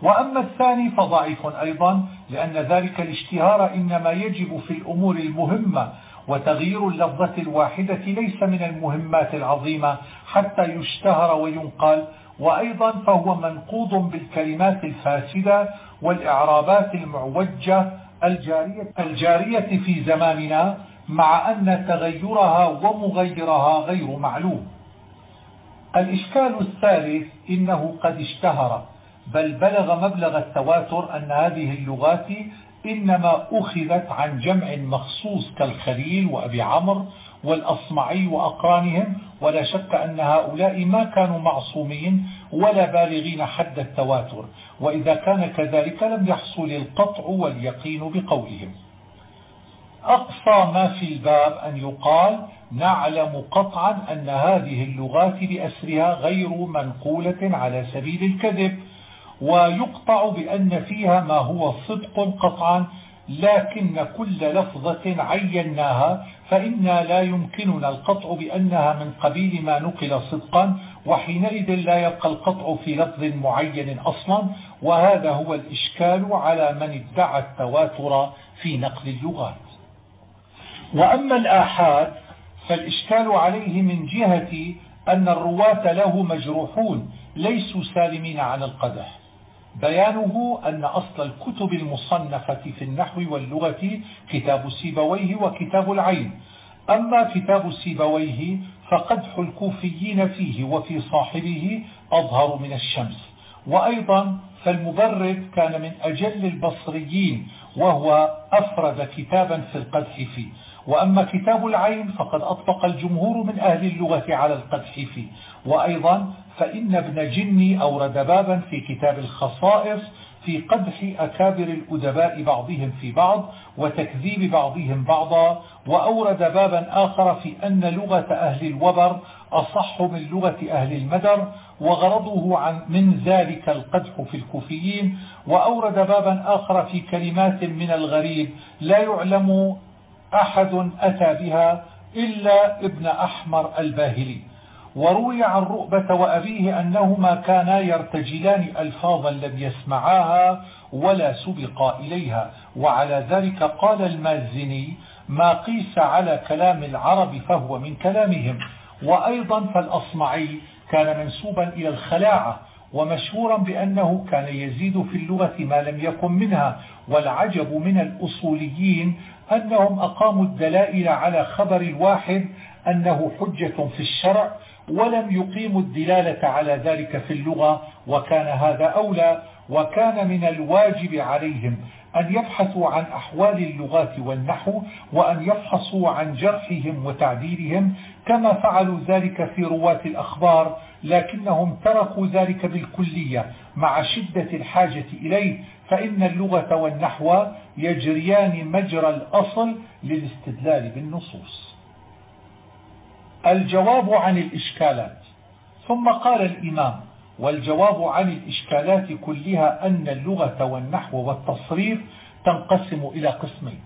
وأما الثاني فضعيف أيضا لأن ذلك الاشتهار إنما يجب في الأمور المهمة وتغيير اللفظة الواحدة ليس من المهمات العظيمة حتى يشتهر وينقل وأيضا فهو منقوض بالكلمات الفاسدة والإعرابات المعوجة الجارية, الجارية في زماننا مع أن تغيرها ومغيرها غير معلوم. الإشكال الثالث إنه قد اشتهر بل بلغ مبلغ التواتر أن هذه اللغات إنما أخذت عن جمع مخصوص كالخليل وأبي عمرو والأصمعي وأقرانهم ولا شك أن هؤلاء ما كانوا معصومين ولا بالغين حد التواتر وإذا كان كذلك لم يحصل القطع واليقين بقولهم. أقصى ما في الباب أن يقال نعلم قطعا أن هذه اللغات بأسرها غير منقولة على سبيل الكذب ويقطع بأن فيها ما هو صدق قطعا لكن كل لفظة عيناها فإنا لا يمكننا القطع بأنها من قبيل ما نقل صدقا وحينئذ لا يبقى القطع في لفظ معين أصلا وهذا هو الإشكال على من ادعى التواتر في نقل اللغات. وأما الآحاد فالإشكال عليه من جهة أن الرواة له مجروحون ليسوا سالمين عن القدح. بيانه أن أصل الكتب المصنفة في النحو واللغة كتاب سيبويه وكتاب العين. أما كتاب سيبويه فقدح الكوفيين فيه وفي صاحبه أظهر من الشمس. وأيضا فالمبرد كان من أجل البصريين وهو أفرد كتابا في القدح فيه. وأما كتاب العين فقد أطلق الجمهور من أهل اللغة على القدح فيه. وأيضا فإن ابن جني أورد بابا في كتاب الخصائص في قدح أكابر الأدباء بعضهم في بعض وتكذيب بعضهم بعضا وأورد بابا آخر في أن لغة أهل الوبر أصح من لغة أهل المدر وغرضه عن من ذلك القدح في الكوفيين وأورد بابا آخر في كلمات من الغريب لا يعلم أحد أتى بها إلا ابن أحمر الباهلي. وروي عن رؤبة وأبيه أنهما كانا يرتجلان ألفاظا لم يسمعاها ولا سبقا إليها. وعلى ذلك قال المازني ما قيس على كلام العرب فهو من كلامهم. وأيضا فالأصمعي كان منسوبا إلى الخلاعة ومشهورا بأنه كان يزيد في اللغة ما لم يكن منها. والعجب من الأصوليين أنهم أقاموا الدلائل على خبر الواحد أنه حجة في الشرع ولم يقيموا الدلالة على ذلك في اللغة وكان هذا أولى وكان من الواجب عليهم أن يبحثوا عن أحوال اللغات والنحو وأن يفحصوا عن جرحهم وتعديلهم كما فعلوا ذلك في رواة الأخبار لكنهم تركوا ذلك بالكلية مع شدة الحاجة إليه فإن اللغة والنحو يجريان مجرى الأصل للاستدلال بالنصوص. الجواب عن الإشكالات. ثم قال الإمام والجواب عن الإشكالات كلها أن اللغة والنحو والتصريف تنقسم إلى قسمين.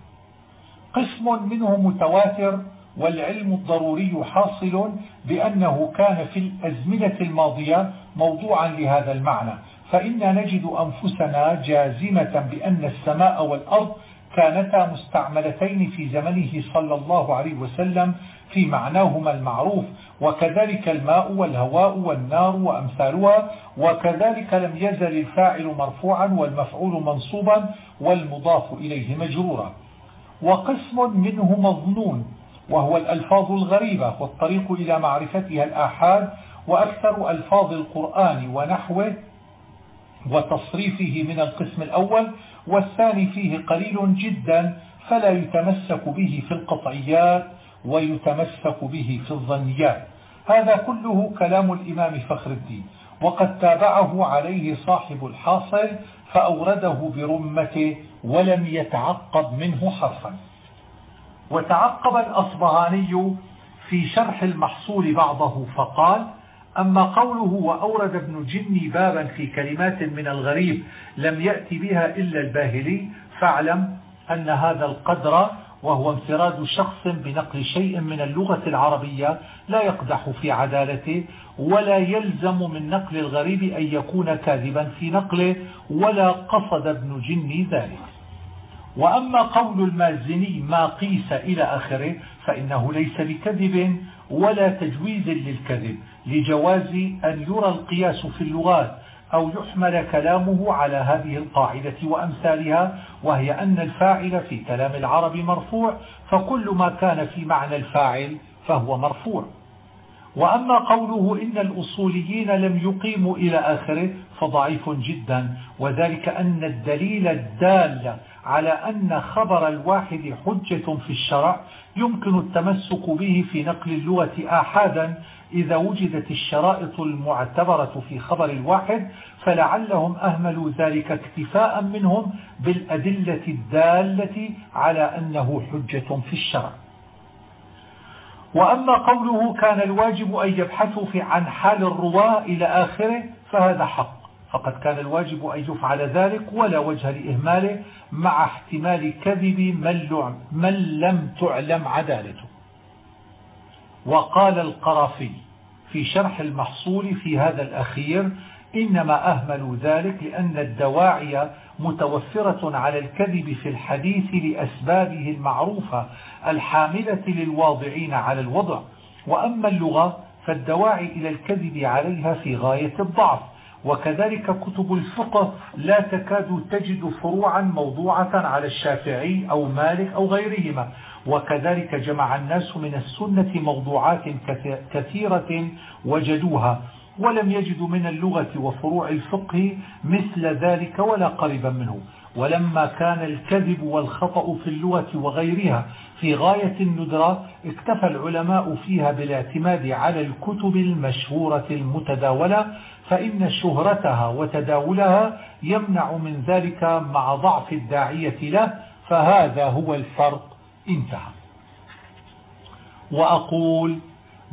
قسم منه متواتر والعلم الضروري حاصل بأنه كان في الأزمنة الماضية موضوعا لهذا المعنى. فإن نجد أنفسنا جازمة بأن السماء والأرض كانتا مستعملتين في زمنه صلى الله عليه وسلم في معناهما المعروف وكذلك الماء والهواء والنار وأمثالها وكذلك لم يزل الفاعل مرفوعا والمفعول منصوبا والمضاف إليه مجرورا. وقسم منه مظنون وهو الألفاظ الغريبة والطريق إلى معرفتها الآحاد وأكثر ألفاظ القرآن ونحوه وتصريفه من القسم الأول والثاني فيه قليل جدا فلا يتمسك به في القطعيات. ويتمسك به في الظنيات. هذا كله كلام الإمام فخر الدين. وقد تابعه عليه صاحب الحاصل فأورده برمته ولم يتعقب منه حرفا. وتعقب الأصبهاني في شرح المحصول بعضه فقال أما قوله وأورد ابن جني بابا في كلمات من الغريب لم يأتي بها إلا الباهلي فاعلم أن هذا القدر وهو انفراد شخص بنقل شيء من اللغة العربية لا يقدح في عدالته ولا يلزم من نقل الغريب أن يكون كاذبا في نقله ولا قصد ابن جني ذلك. وأما قول المازني ما قيس إلى آخره فإنه ليس بكذب ولا تجويز للكذب لجواز أن يرى القياس في اللغات أو يحمل كلامه على هذه القاعدة وأمثالها وهي أن الفاعل في كلام العرب مرفوع فكل ما كان في معنى الفاعل فهو مرفوع. وأما قوله إن الأصوليين لم يقيموا إلى آخره فضعيف جدا وذلك أن الدليل الدال على أن خبر الواحد حجة في الشرع يمكن التمسك به في نقل اللغة آحادا إذا وجدت الشرائط المعتبرة في خبر الواحد فلعلهم أهملوا ذلك اكتفاء منهم بالأدلة الدالة على أنه حجة في الشرع. وأما قوله كان الواجب أن يبحثوا في عن حال الرواة إلى آخره فهذا حق. فقد كان الواجب أن يفعل ذلك ولا وجه لإهماله مع احتمال كذب من, من لم تعلم عدالته. وقال القرافي في شرح المحصول في هذا الأخير إنما أهملوا ذلك لأن الدواعي متوفرة على الكذب في الحديث لأسبابه المعروفة الحاملة للواضعين على الوضع. وأما اللغة فالدواعي إلى الكذب عليها في غاية الضعف. وكذلك كتب الفقه لا تكاد تجد فروعا موضوعة على الشافعي أو مالك أو غيرهما. وكذلك جمع الناس من السنة موضوعات كثيرة وجدوها ولم يجدوا من اللغة وفروع الفقه مثل ذلك ولا قريبا منه. ولما كان الكذب والخطأ في اللغة وغيرها في غاية الندرة اكتفى العلماء فيها بالاعتماد على الكتب المشهورة المتداولة فإن شهرتها وتداولها يمنع من ذلك مع ضعف الداعية له فهذا هو الفرق. انتهى. وأقول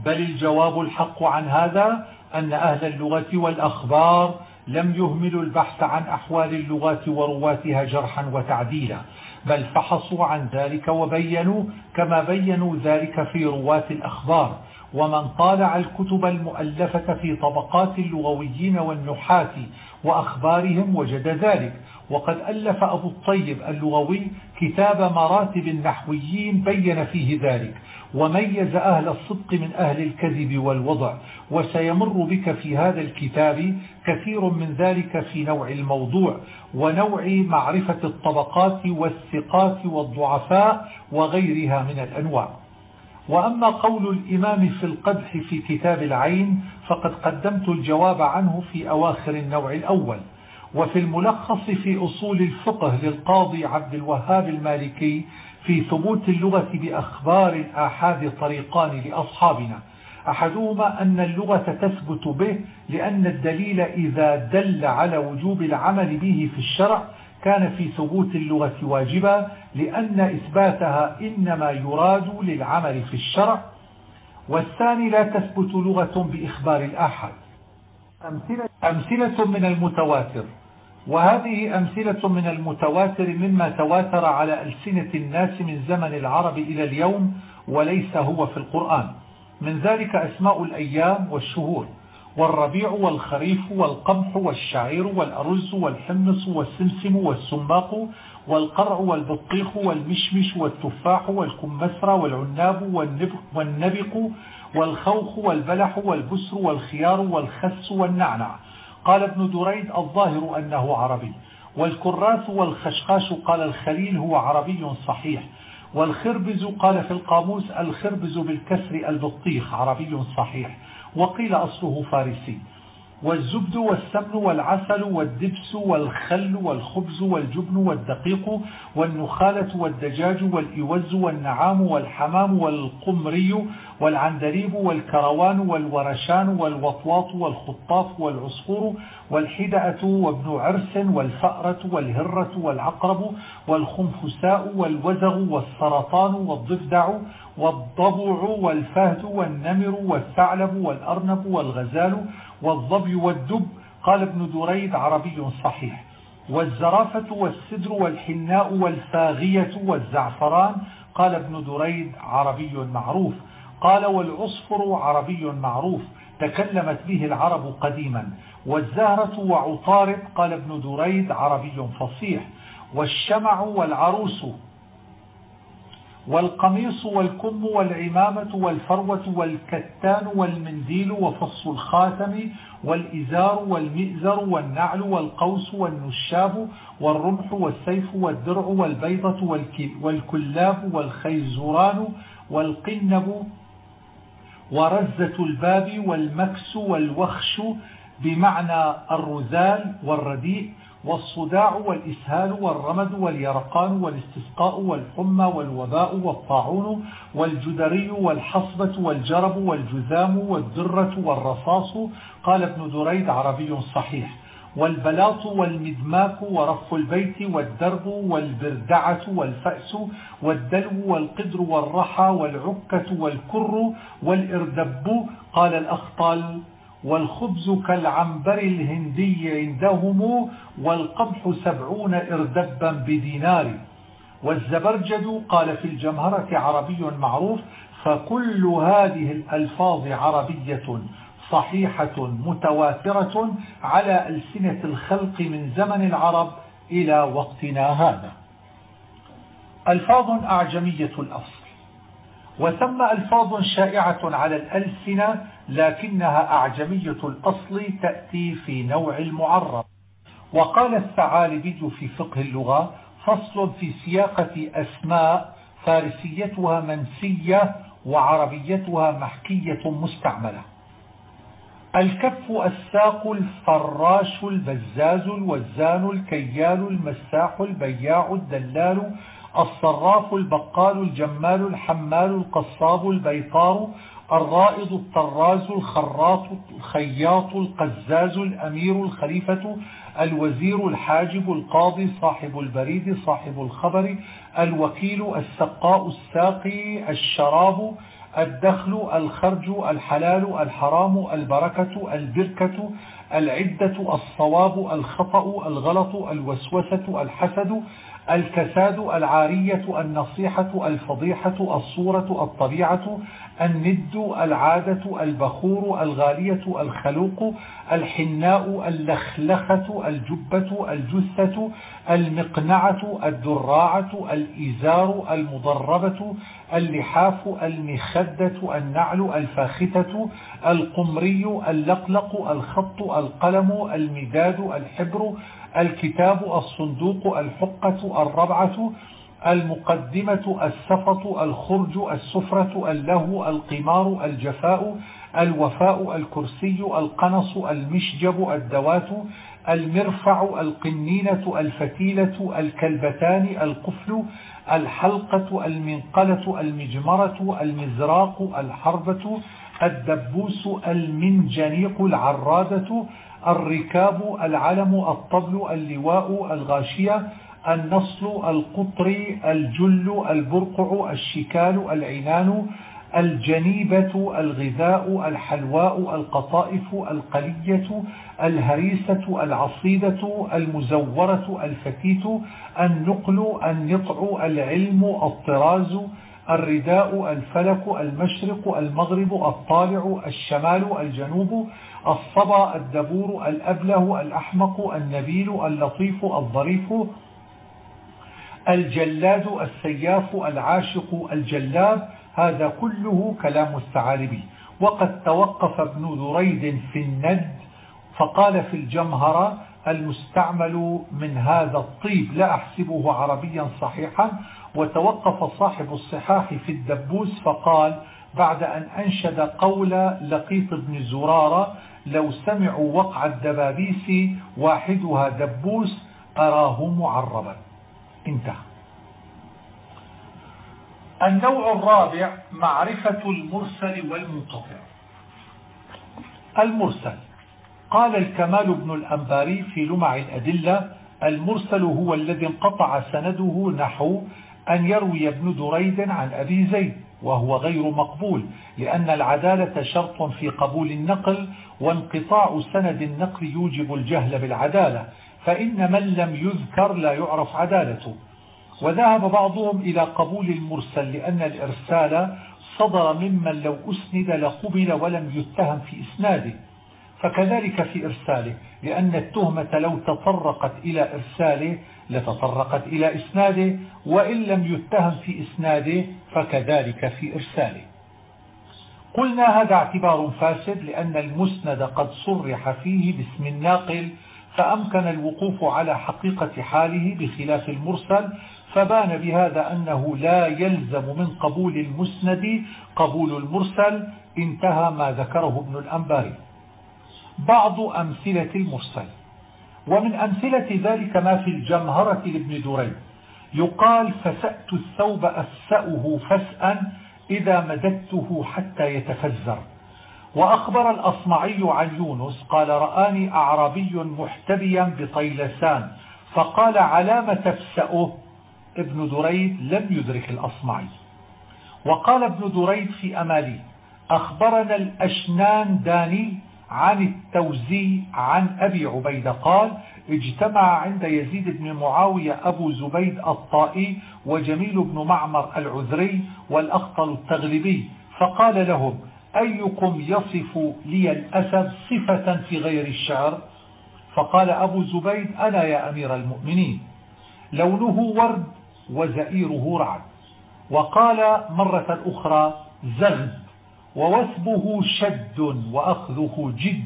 بل الجواب الحق عن هذا أن أهل اللغة والأخبار لم يهملوا البحث عن أحوال اللغات ورواتها جرحا وتعديلا بل فحصوا عن ذلك وبينوا كما بينوا ذلك في رواة الأخبار. ومن طالع الكتب المؤلفة في طبقات اللغويين والنحاة وأخبارهم وجد ذلك. وقد ألف أبو الطيب اللغوي كتاب مراتب النحويين بين فيه ذلك وميز أهل الصدق من أهل الكذب والوضع وسيمر بك في هذا الكتاب كثير من ذلك في نوع الموضوع ونوع معرفة الطبقات والثقات والضعفاء وغيرها من الأنواع. وأما قول الإمام في القدح في كتاب العين فقد قدمت الجواب عنه في أواخر النوع الأول. وفي الملخص في أصول الفقه للقاضي عبد الوهاب المالكي في ثبوت اللغة بأخبار الآحاد طريقان لأصحابنا. أحدهما أن اللغة تثبت به لأن الدليل إذا دل على وجوب العمل به في الشرع كان في ثبوت اللغة واجبا لأن إثباتها إنما يراد للعمل في الشرع. والثاني لا تثبت لغة بإخبار الآحاد. أمثلة, من المتواتر. وهذه أمثلة من المتواتر مما تواتر على ألسنة الناس من زمن العرب إلى اليوم وليس هو في القرآن. من ذلك أسماء الأيام والشهور. والربيع والخريف والقمح والشعير والأرز والحمص والسمسم والسنباق والقرع والبطيخ والمشمش والتفاح والكمثرى والعناب والنبق والخوخ والبلح والبسر والخيار والخس والنعنع قال ابن دريد الظاهر أنه عربي. والكراث والخشخاش قال الخليل هو عربي صحيح. والخربز قال في القاموس الخربز بالكسر البطيخ عربي صحيح. وقيل أصله فارسي. والزبد والسمن والعسل والدبس والخل والخبز والجبن والدقيق والنخالة والدجاج والإوز والنعام والحمام والقمري والعندليب والكروان والورشان والوطواط والخطاف والعصفور والحدأة وابن عرس والفأرة والهرة والعقرب والخنفساء والوزغ والسرطان والضفدع والضبع والفهد والنمر والثعلب والأرنب والغزال والظبي والدب قال ابن دريد عربي صحيح. والزرافة والسدر والحناء والفاغية والزعفران قال ابن دريد عربي معروف. قال والعصفر عربي معروف. تكلمت به العرب قديما. والزهرة وعطارد قال ابن دريد عربي فصيح. والشمع والعروس والقميص والكم والعمامة والفروة والكتان والمنديل وفص الخاتم والإزار والمئزر والنعل والقوس والنشاب والرمح والسيف والدرع والبيضة والكلاب والخيزران والقنب ورزة الباب والمكس والوخش بمعنى الرذال والرديء والصداع والإسهال والرمد واليرقان والاستسقاء والحمى والوباء والطاعون والجدري والحصبة والجرب والجذام والدرة والرصاص قال ابن دريد عربي صحيح. والبلاط والمدماك ورف البيت والدرب والبردعة والفأس والدلو والقدر والرحى والعكة والكر والإردب قال الأخطال والخبز كالعنبر الهندي عندهم والقمح سبعون إردبا بدينار. والزبرجد قال في الجمهرة عربي معروف فكل هذه الألفاظ عربية صحيحة متواترة على ألسنة الخلق من زمن العرب إلى وقتنا هذا. ألفاظ أعجمية الأصل. وثم ألفاظ شائعة على الألسنة لكنها أعجمية الأصل تأتي في نوع المعرب. وقال الثعالبي في فقه اللغة فصل في سياقة أسماء فارسيتها منسية وعربيتها محكية مستعملة. الكف الساق الفراش البزاز الوزان الكيال المساح البياع الدلال الصراف البقال الجمال الحمال القصاب البيطار الرائض الطراز الخراط الخياط القزاز الأمير الخليفة الوزير الحاجب القاضي صاحب البريد صاحب الخبر الوكيل السقاء الساقي الشراب الدخل الخرج الحلال الحرام البركة البركة العدة الصواب الخطأ الغلط الوسوسة الحسد الكساد العارية النصيحة الفضيحة الصورة الطبيعة الند العادة البخور الغالية الخلوق الحناء اللخلخة الجبة الجثة المقنعة الدراعة الإزار المضربة اللحاف المخدة النعل الفاختة القمري اللقلق الخط القلم المداد الحبر الكتاب الصندوق الحقة الربعة المقدمة السفط الخرج السفرة اللهو القمار الجفاء الوفاء الكرسي القنص المشجب الدوات المرفع القنينة الفتيلة الكلبتان القفل الحلقة المنقلة المجمرة المزراق الحربة الدبوس المنجنيق العرادة الركاب العلم الطبل اللواء الغاشية النصل القطري الجل البرقع الشكال العنان الجنيبة الغذاء الحلواء القطائف القلية الهريسة العصيدة المزورة الفتيت النقل النطع العلم الطراز الرداء الفلك المشرق المغرب الطالع الشمال الجنوب الصبا الدبور الأبله الأحمق النبيل اللطيف الظريف الجلاد السياف العاشق الجلاد. هذا كله كلام الثعالبي وقد توقف ابن دريد في الند فقال في الجمهرة المستعمل من هذا الطيب لا أحسبه عربيا صحيحا. وتوقف صاحب الصحاح في الدبوس فقال بعد أن أنشد قول لقيط بن زرارة لو سمعوا وقع الدبابيس واحدها دبوس أراه معربا. انتهى. النوع الرابع معرفة المرسل والمنقطع. المرسل. قال الكمال بن الأنباري في لمع الأدلة المرسل هو الذي انقطع سنده نحو أن يروي ابن دريد عن أبي زيد وهو غير مقبول لأن العدالة شرط في قبول النقل وانقطاع سند النقل يوجب الجهل بالعدالة فإن من لم يذكر لا يعرف عدالته. وذهب بعضهم إلى قبول المرسل لأن الإرسال صدر ممن لو أسند لقبل ولم يتهم في إسناده. فكذلك في إرساله لأن التهمة لو تطرقت إلى إرساله لتطرقت إلى إسناده وإن لم يتهم في إسناده فكذلك في إرساله. قلنا هذا اعتبار فاسد لأن المسند قد صرح فيه باسم الناقل فأمكن الوقوف على حقيقة حاله بخلاف المرسل فبان بهذا أنه لا يلزم من قبول المسند قبول المرسل انتهى ما ذكره ابن الأنباري. بعض أمثلة المرسل ومن أمثلة ذلك ما في الجمهرة لابن دريد. يقال فسأت الثوب أفسأه فسأا إذا مددته حتى يتفزر. وأخبر الأصمعي عن يونس قال رآني أعرابي محتبيا بطيلسان فقال علام تفسأه ابن دريد لم يدرك الأصمعي. وقال ابن دريد في أمالي أخبرنا الأشنان داني عن التوزي عن أبي عبيدة قال اجتمع عند يزيد بن معاوية أبو زبيد الطائي وجميل بن معمر العذري والأخطل التغلبي فقال لهم أيكم يصف لي الأسد صفة في غير الشعر؟ فقال أبو زبيد أنا يا أمير المؤمنين. لونه ورد وزئيره رعد. وقال مرة أخرى زغد ووثبه شد وأخذه جد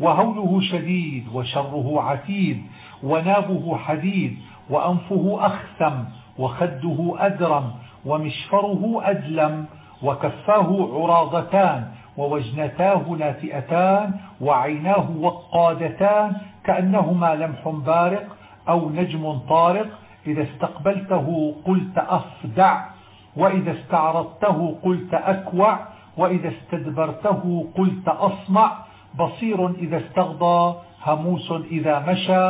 وهوله شديد وشره عتيد ونابه حديد وأنفه أخثم وخده أدرم ومشفره أدلم وكفاه عراضتان ووجنتاه ناتئتان وعيناه وقادتان كأنهما لمح بارق أو نجم طارق إذا استقبلته قلت أفدع وإذا استعرضته قلت أكوع وإذا استدبرته قلت أصمع بصير إذا استغضى هموس إذا مشى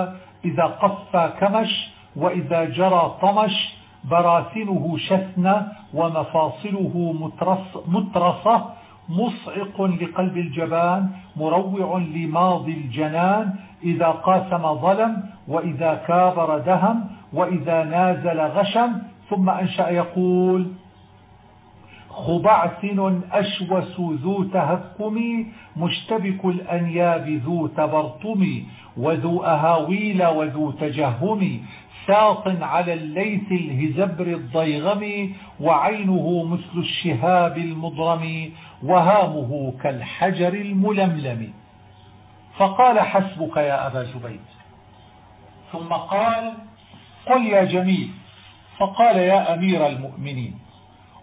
إذا قفى كمش وإذا جرى طمش. براثنه شثنة ومفاصله مترص مترصة. مصعق لقلب الجبان مروع لماضي الجنان. إذا قاسم ظلم وإذا كابر دهم وإذا نازل غشم. ثم أنشأ يقول خبعثن أشوس ذو تهكم مشتبك الأنياب ذو تبرطم وذو أهاويل وذو تجهم. ساط على الليث الهزبر الضيغم وعينه مثل الشهاب المضرم وهامه كالحجر الململم. فقال حسبك يا أبا زبيد ثم قال قل يا جميل. فقال يا أمير المؤمنين.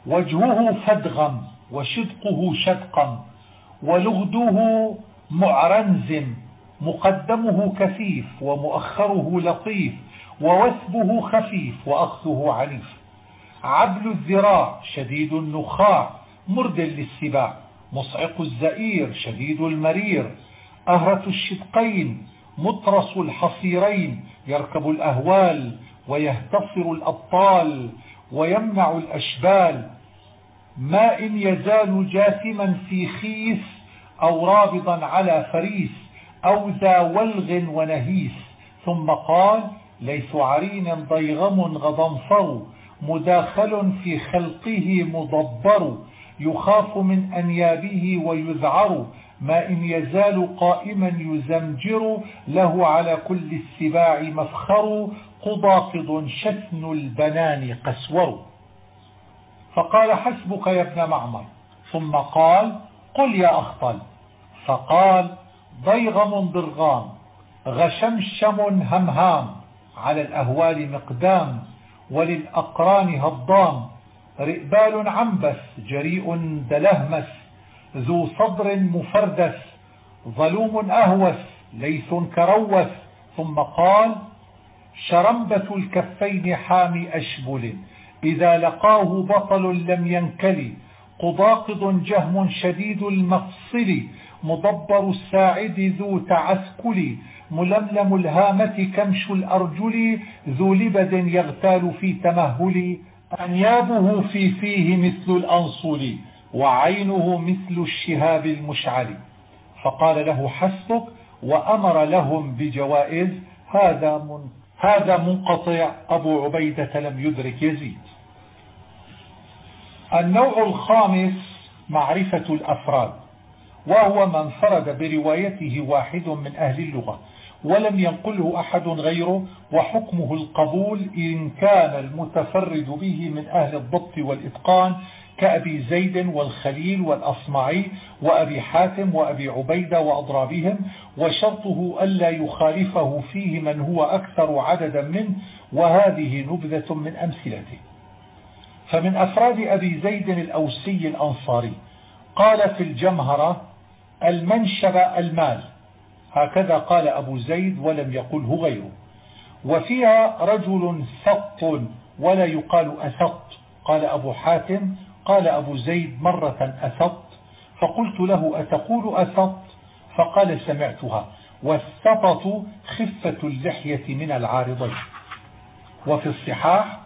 وجهه فدغم وشدقه شدقا ولغده معرنز مقدمه كثيف ومؤخره لطيف ووثبه خفيف وأخذه عنيف. عبل الذراع شديد النخاع مرد للسباع مصعق الزئير شديد المرير أهرة الشدقين مطرس الحصيرين يركب الأهوال ويهتصر الأبطال ويمنع الأشبال ما إن يزال جاثما في خيس أو رابضا على فريس أو ذا ولغ ونهيس. ثم قال ليس عرين ضيغم غضنفر مداخل في خلقه مضبر يخاف من أنيابه ويذعر. ما إن يزال قائما يزمجر له على كل السباع مفخر قضاقض شثن البنان قسور. فقال حسبك يا ابن معمر. ثم قال قل يا أخطل فقال ضيغم ضرغام غشمشم همهام. على الأهوال مقدام وللأقران هضام. رئبال عنبس جريء دلهمس. ذو صدر مفردس ظلوم أهوس ليث كروس. ثم قال شرمبة الكفين حامي أشبل. إذا لقاه بطل لم ينكلي قضاقض جهم شديد المفصل مضبر الساعد ذو تعسكل ململم الهامة كمش الأرجل ذو لبد يغتال في تمهل أنيابه في فيه مثل الأنصل وعينه مثل الشهاب المشعل. فقال له حسبك وأمر لهم بجوائز هذا من هذا منقطع. أبو عبيدة لم يدرك يزيد. النوع الخامس معرفة الأفراد وهو من فرد بروايته واحد من أهل اللغة ولم ينقله أحد غيره وحكمه القبول إن كان المتفرد به من أهل الضبط والإتقان كأبي زيد والخليل والأصمعي وأبي حاتم وأبي عبيدة وأضرابهم وشرطه ألا يخالفه فيه من هو أكثر عددا منه وهذه نبذة من أمثلته. فمن أفراد أبي زيد الأوسي الأنصاري قال في الجمهرة المنشب المال. هكذا قال أبو زيد ولم يقله غيره. وفيها رجل سط ولا يقال أسط قال أبو حاتم قال أبو زيد مرة أسط فقلت له أتقول أسط؟ فقال سمعتها والسطط خفة اللحية من العارضين. وفي الصحاح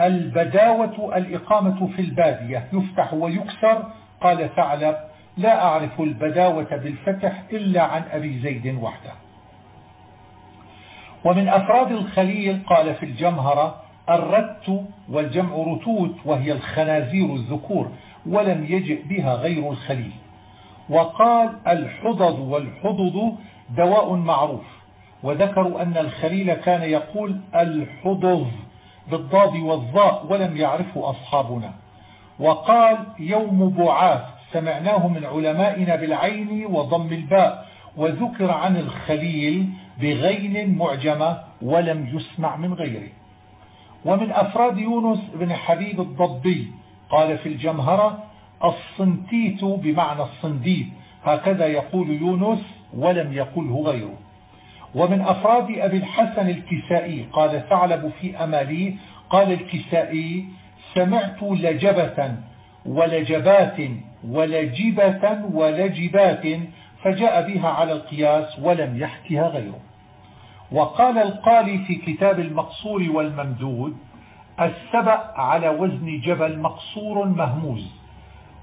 البداوة الإقامة في البادية يفتح ويكسر قال ثعلب لا أعرف البداوة بالفتح إلا عن أبي زيد وحده. ومن أفراد الخليل قال في الجمهرة الرت والجمع رتوت وهي الخنازير الذكور ولم يجئ بها غير الخليل. وقال الحضض والحضض دواء معروف. وذكروا أن الخليل كان يقول الحضض بالضاد والضاء ولم يعرفه أصحابنا. وقال يوم بعاث سمعناه من علمائنا بالعين وضم الباء وذكر عن الخليل بغين معجمة ولم يسمع من غيره. ومن أفراد يونس بن حبيب الضبي قال في الجمهرة الصنتيت بمعنى الصنديد. هكذا يقول يونس ولم يقله غيره. ومن أفراد أبي الحسن الكسائي قال ثعلب في أمالي قال الكسائي سمعت لجبة ولجبات ولجبة ولجبات فجاء بها على القياس ولم يحكها غيره. وقال القالي في كتاب المقصور والممدود السبأ على وزن جبل مقصور مهموز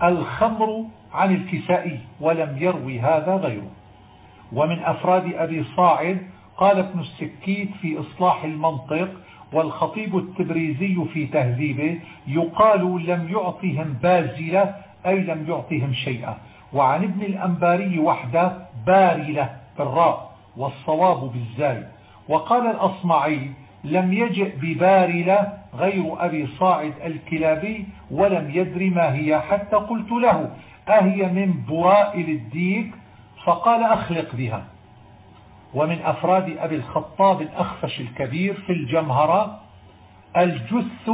الخمر عن الكسائي ولم يروي هذا غيره. ومن أفراد أبي صاعد قال ابن السكيت في إصلاح المنطق والخطيب التبريزي في تهذيبه يقال لم يعطهم بازلة أي لم يعطهم شيئا. وعن ابن الأنباري وحده بارلة بالراء والصواب بالزاي. وقال الأصمعي لم يجئ ببارلة غير أبي صاعد الكلابي ولم يدر ما هي حتى قلت له أهي من برائل الديك؟ فقال أخلق بها. ومن أفراد أبي الخطاب الأخفش الكبير في الجمهرة الجث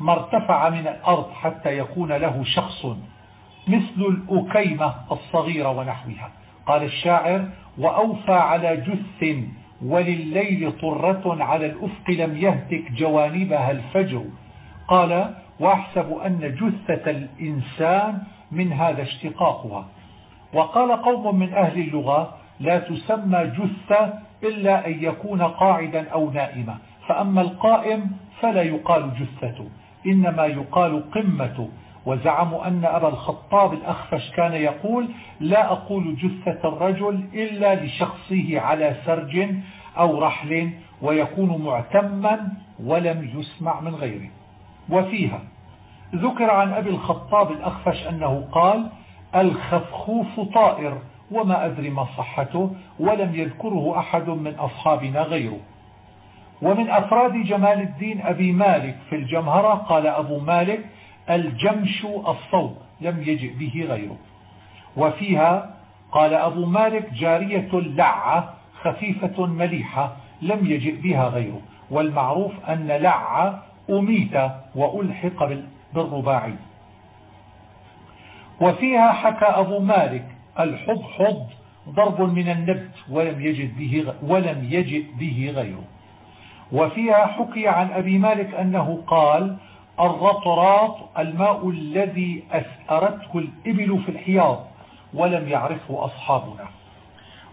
ما ارتفع من الأرض حتى يكون له شخص مثل الأكيمة الصغيرة ونحوها. قال الشاعر وأوفى على جث ولليل طرة على الأفق لم يهتك جوانبها الفجر. قال وأحسب أن جثة الإنسان من هذا اشتقاقها. وقال قوم من أهل اللغة لا تسمى جثة إلا أن يكون قاعدا أو نائمة فأما القائم فلا يقال جثة إنما يقال قمة وزعموا أن أبا الخطاب الأخفش كان يقول لا أقول جثة الرجل إلا لشخصه على سرج أو رحل ويكون معتما ولم يسمع من غيره. وفيها ذكر عن أبي الخطاب الأخفش أنه قال الخفخوف طائر وما أدري ما صحته ولم يذكره أحد من أصحابنا غيره. ومن أفراد جمال الدين أبي مالك في الجمهرة قال أبو مالك الجمش الصوت لم يجئ به غيره. وفيها قال أبو مالك جارية لعة خفيفة مليحة لم يجئ بها غيره. والمعروف أن لعة أميت وألحق بالرباعي. وفيها حكى أبو مالك الحضحض ضرب من النبت ولم يجد به ولم يجد به غيره. وفيها حكي عن أبي مالك أنه قال الرطراط الماء الذي أسأرته الإبل في الحياض ولم يعرفه أصحابنا.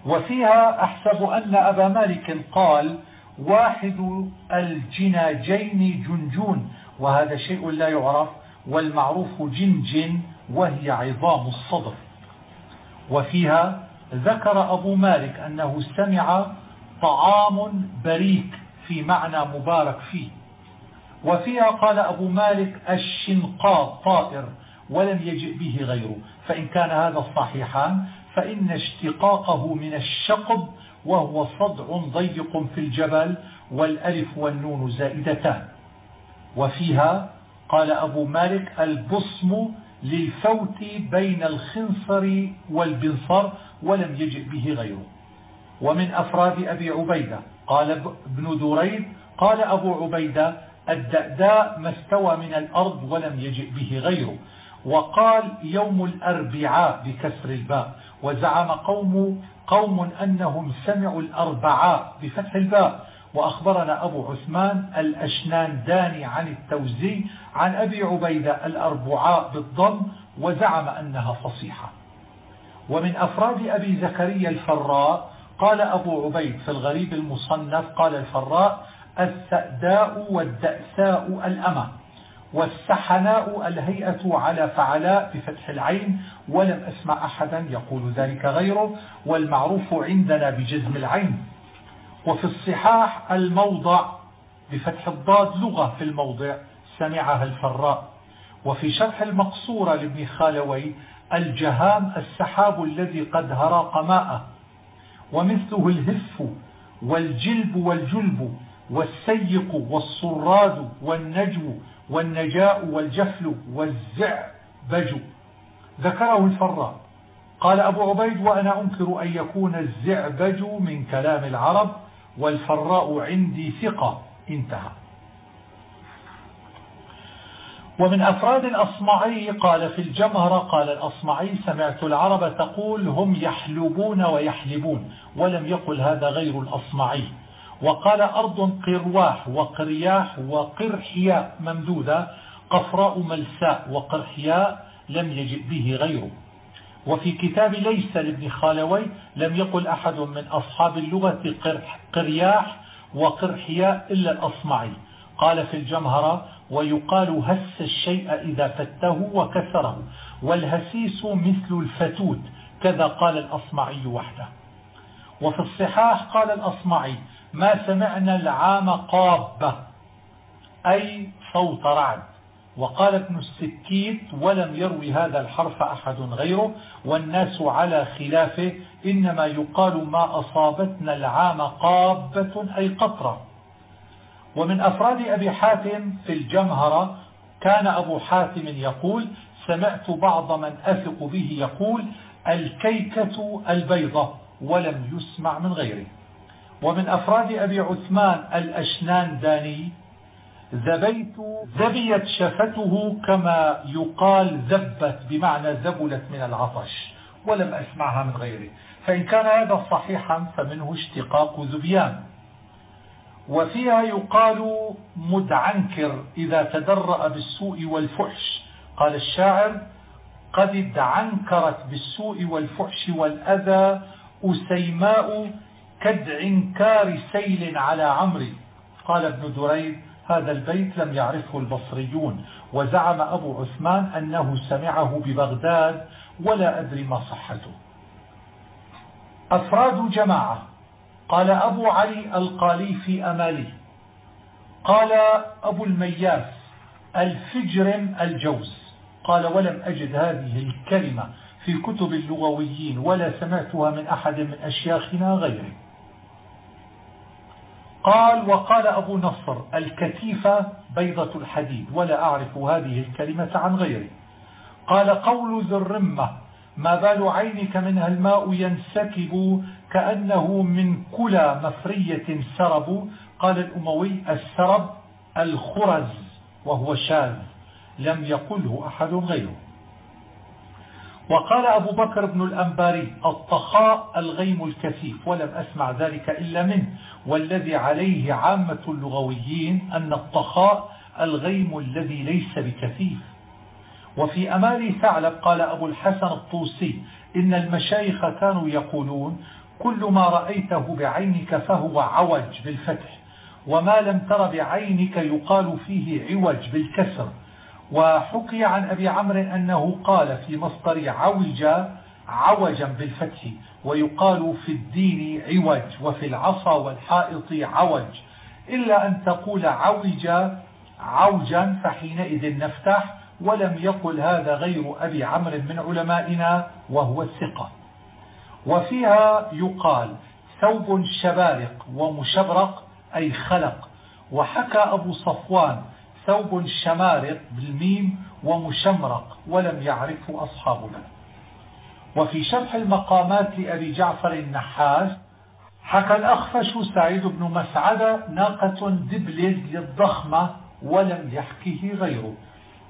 وفيها أحسب أن أبا مالك قال واحد الجناجين جنجون وهذا شيء لا يعرف والمعروف جنجن وهي عظام الصدر. وفيها ذكر أبو مالك أنه سمع طعام بريك في معنى مبارك فيه. وفيها قال أبو مالك الشنقاط طائر ولم يجئ به غيره. فإن كان هذا صحيحا فإن اشتقاقه من الشقب وهو صدع ضيق في الجبل والألف والنون زائدتان. وفيها قال أبو مالك البصم للفوت بين الخنصر والبنصر ولم يجئ به غيره. ومن أفراد أبي عبيدة قال ابن دريد قال أبو عبيدة الدأداء ما استوى من الأرض ولم يجئ به غيره. وقال يوم الأربعاء بكسر الباء. وزعم قوم قوم أنهم سمعوا الأربعاء بفتح الباء. وأخبرنا أبو عثمان الأشنان داني عن التوزي عن أبي عبيدة الأربعاء بالضم وزعم أنها فصيحة. ومن أفراد أبي زكريا الفراء قال أبو عبيد في الغريب المصنف قال الفراء السأداء والدأساء الأمة والسحناء الهيئة على فعلاء بفتح العين ولم أسمع أحدا يقول ذلك غيره والمعروف عندنا بجزم العين. وفي الصحاح الموضع بفتح الضاد لغة في الموضع سمعها الفراء. وفي شرح المقصورة لابن خالوي الجهام السحاب الذي قد هراق ماءه ومثله الهف والجلب والجلب. والسيق والصراد والنجو والنجاء والجفل والزعبج. ذكره الفراء. قال أبو عبيد وأنا أنكر أن يكون الزعبج من كلام العرب والفراء عندي ثقة. انتهى. ومن أفراد الأصمعي قال في الجمهرة قال الأصمعي سمعت العرب تقول هم يحلبون ويحلبون ولم يقل هذا غير الأصمعي. وقال أرض قرواح وقرياح وقرحياء ممدودة قفراء ملساء وقرحياء لم يجئ به غيره. وفي كتاب ليس لابن خالوي لم يقل أحد من أصحاب اللغة قرياح وقرحياء إلا الأصمعي. قال في الجمهرة ويقال هس الشيء إذا فته وكسره والهسيس مثل الفتوت كذا قال الأصمعي وحده. وفي الصحاح قال الأصمعي ما سمعنا العام قابة أي صوت رعد. وقال ابن السكيت ولم يروي هذا الحرف أحد غيره والناس على خلافه إنما يقال ما أصابتنا العام قابة أي قطرة. ومن أفراد أبي حاتم في الجمهرة كان أبو حاتم يقول سمعت بعض من أثق به يقول الكيكة البيضة ولم يسمع من غيره. ومن أفراد أبي عثمان الأشنان داني ذبيت ذبيت شفته كما يقال ذبت بمعنى ذبلت من العطش ولم أسمعها من غيره. فإن كان هذا صحيحا فمنه اشتقاق ذبيان. وفيها يقال مدعنكر إذا تدرأ بالسوء والفحش. قال الشاعر قد ادعنكرت بالسوء والفحش والأذى أسيماء كدعنكار سيل على عمري. قال ابن دريد هذا البيت لم يعرفه البصريون وزعم أبو عثمان أنه سمعه ببغداد ولا أدري ما صحته. أفراد جماعة قال أبو علي القالي في أماله قال أبو المياس الفجرم الجوز. قال ولم أجد هذه الكلمة في كتب اللغويين ولا سمعتها من أحد من أشياخنا غيره. قال وقال أبو نصر الكتيفة بيضة الحديد ولا أعرف هذه الكلمة عن غيره. قال قول ذي الرمة ما بال عينك منها الماء ينسكب كأنه من كلى مفرية سرب. قال الأموي السرب الخرز وهو شاذ لم يقله أحد غيره. وقال أبو بكر بن الأنباري الطخاء الغيم الكثيف ولم أسمع ذلك إلا منه. والذي عليه عامة اللغويين أن الطخاء الغيم الذي ليس بكثيف. وفي أمال ثعلب قال أبو الحسن الطوسي إن المشايخ كانوا يقولون كل ما رأيته بعينك فهو عوج بالفتح وما لم تر بعينك يقال فيه عوج بالكسر. وحكي عن أبي عمرو أنه قال في مصدر عوج عوجا بالفتح ويقال في الدين عوج وفي العصا والحائط عوج. إلا أن تقول عوج عوجا فحينئذ نفتح ولم يقل هذا غير أبي عمرو من علمائنا وهو الثقة. وفيها يقال ثوب شبارق ومشبرق أي خلق. وحكى أبو صفوان ثوب شمارق بالميم ومشمرق ولم يعرفه أصحابنا. وفي شرح المقامات لأبي جعفر النحاس حكى الأخفش سعيد بن مسعدة ناقة دبلز للضخمة ولم يحكه غيره.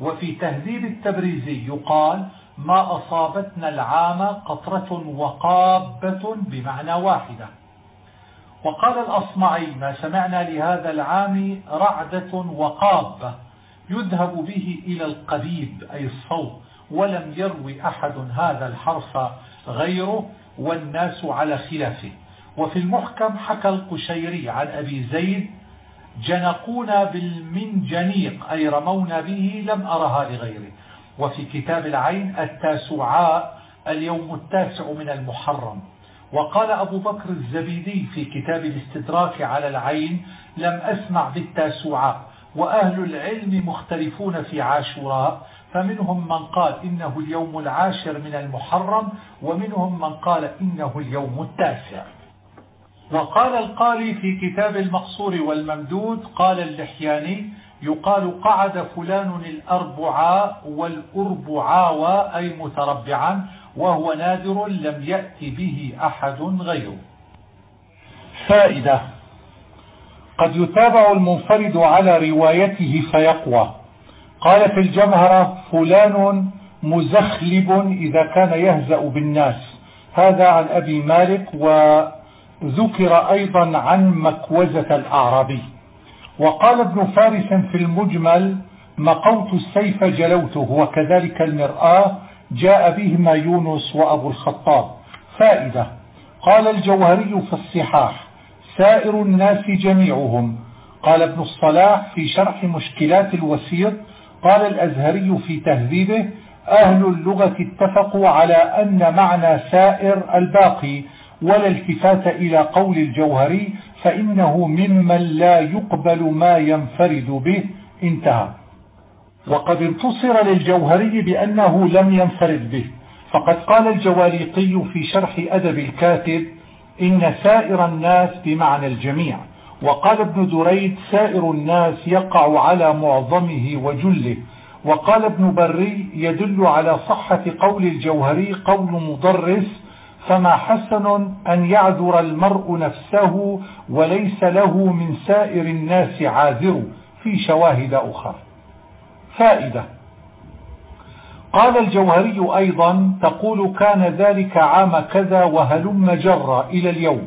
وفي تهذيب التبريزي يقال ما أصابتنا العام قطرة وقابة بمعنى واحدة. وقال الأصمعي ما سمعنا لهذا العام رعدة وقابة يذهب به إلى القبيب أي الصوت ولم يروي أحد هذا الحرف غيره والناس على خلافه. وفي المحكم حكى القشيري عن أبي زيد جنقونا بالمنجنيق أي رمونا به لم أرها لغيره. وفي كتاب العين التاسعاء اليوم التاسع من المحرم. وقال أبو بكر الزبيدي في كتاب الاستدراك على العين لم أسمع بالتاسعاء وأهل العلم مختلفون في عاشوراء فمنهم من قال إنه اليوم العاشر من المحرم ومنهم من قال إنه اليوم التاسع. وقال القالي في كتاب المقصور والممدود قال اللحياني يقال قعد فلان الأربعاء والأربعاوى أي متربعا وهو نادر لم يأتي به أحد غيره. فائدة قد يتابع المنفرد على روايته فيقوى. قال في الجمهرة فلان مزخلب إذا كان يهزأ بالناس. هذا عن أبي مالك وذكر أيضا عن مكوزة الأعرابي. وقال ابن فارس في المجمل مقوت السيف جلوته وكذلك المرآة جاء بهما يونس وأبو الخطاب. فائدة قال الجوهري في الصحاح سائر الناس جميعهم. قال ابن الصلاح في شرح مشكلات الوسيط قال الأزهري في تهذيبه أهل اللغة اتفقوا على أن معنى سائر الباقي ولا التفات إلى قول الجوهري فإنه ممن لا يقبل ما ينفرد به. انتهى. وقد انتصر للجوهري بأنه لم ينفرد به. فقد قال الجواليقي في شرح أدب الكاتب إن سائر الناس بمعنى الجميع. وقال ابن دريد سائر الناس يقع على معظمه وجله. وقال ابن بري يدل على صحة قول الجوهري قول مضرس فما حسن أن يعذر المرء نفسه وليس له من سائر الناس عاذر في شواهد أخرى. فائدة. قال الجوهري أيضا تقول كان ذلك عام كذا وهلم جرى إلى اليوم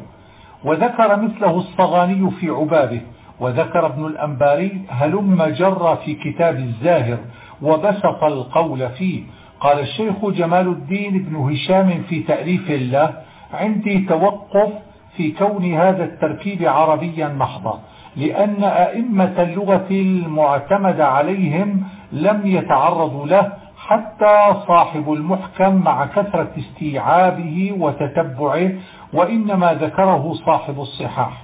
وذكر مثله الصغاني في عبابه وذكر ابن الأنباري هلم جرى في كتاب الزاهر وبسط القول فيه. قال الشيخ جمال الدين بن هشام في تأليف الله عندي توقف في كون هذا التركيب عربيا محضا لأن أئمة اللغة المعتمد عليهم لم يتعرضوا له حتى صاحب المحكم مع كثرة استيعابه وتتبعه وإنما ذكره صاحب الصحاح.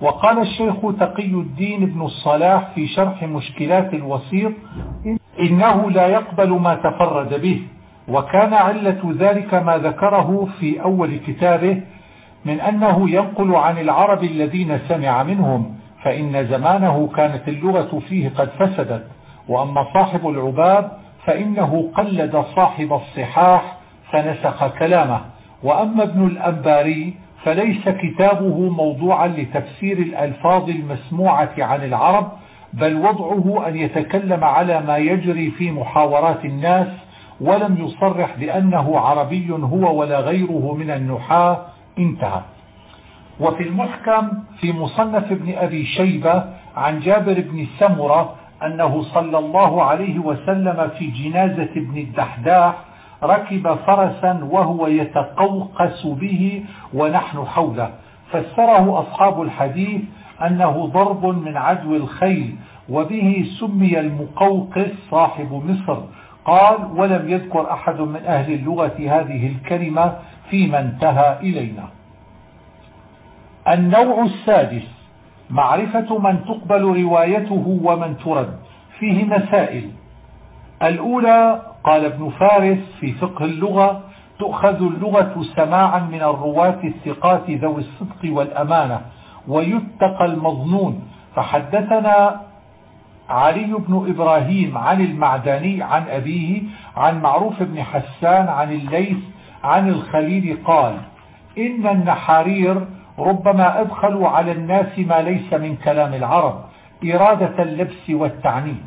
وقال الشيخ تقي الدين بن الصلاح في شرح مشكلات الوسيط إنه لا يقبل ما تفرد به وكان علة ذلك ما ذكره في أول كتابه من أنه ينقل عن العرب الذين سمع منهم فإن زمانه كانت اللغة فيه قد فسدت. وأما صاحب العباب فإنه قلد صاحب الصحاح فنسخ كلامه. وأما ابن الأنباري فليس كتابه موضوعا لتفسير الألفاظ المسموعة عن العرب بل وضعه أن يتكلم على ما يجري في محاورات الناس ولم يصرح بأنه عربي هو ولا غيره من النحاة. انتهى. وفي المحكم في مصنف ابن أبي شيبة عن جابر بن سمرة أنه صلى الله عليه وسلم في جنازة ابن الدحداح ركب فرسا وهو يتقوقس به ونحن حوله. فسره أصحاب الحديث أنه ضرب من عدو الخيل وبه سمي المقوقس صاحب مصر. قال ولم يذكر أحد من أهل اللغة هذه الكلمة فيما انتهى إلينا. النوع السادس. معرفة من تقبل روايته ومن ترد. فيه مسائل. الأولى قال ابن فارس في فقه اللغة تؤخذ اللغة سماعا من الرواة الثقات ذوي الصدق والأمانة ويتقى المظنون. فحدثنا علي بن إبراهيم عن المعداني عن أبيه عن معروف بن حسان عن الليث عن الخليل قال إن النحارير ربما أدخلوا على الناس ما ليس من كلام العرب إرادة اللبس والتعنيد.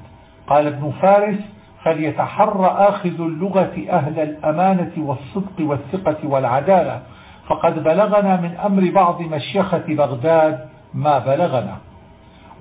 قال ابن فارس فليتحرى آخذ اللغة أهل الأمانة والصدق والثقة والعدالة فقد بلغنا من أمر بعض مشيخة بغداد ما بلغنا.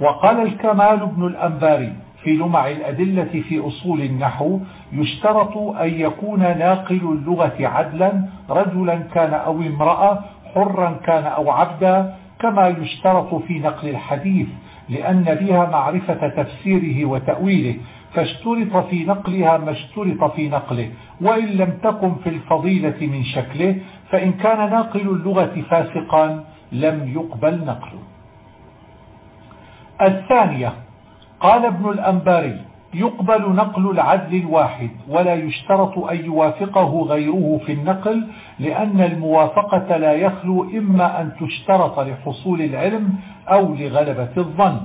وقال الكمال بن الأنباري في لمع الأدلة في أصول النحو يشترط أن يكون ناقل اللغة عدلا رجلا كان أو امرأة حرا كان أو عبدا كما يشترط في نقل الحديث لأن بها معرفة تفسيره وتأويله فاشترط في نقلها ما اشترط في نقله وإن لم تكن في الفضيلة من شكله فإن كان ناقل اللغة فاسقا لم يقبل نقله. الثانية قال ابن الأنباري يقبل نقل العدل الواحد ولا يشترط أن يوافقه غيره في النقل لأن الموافقة لا يخلو إما أن تشترط لحصول العلم أو لغلبة الظن.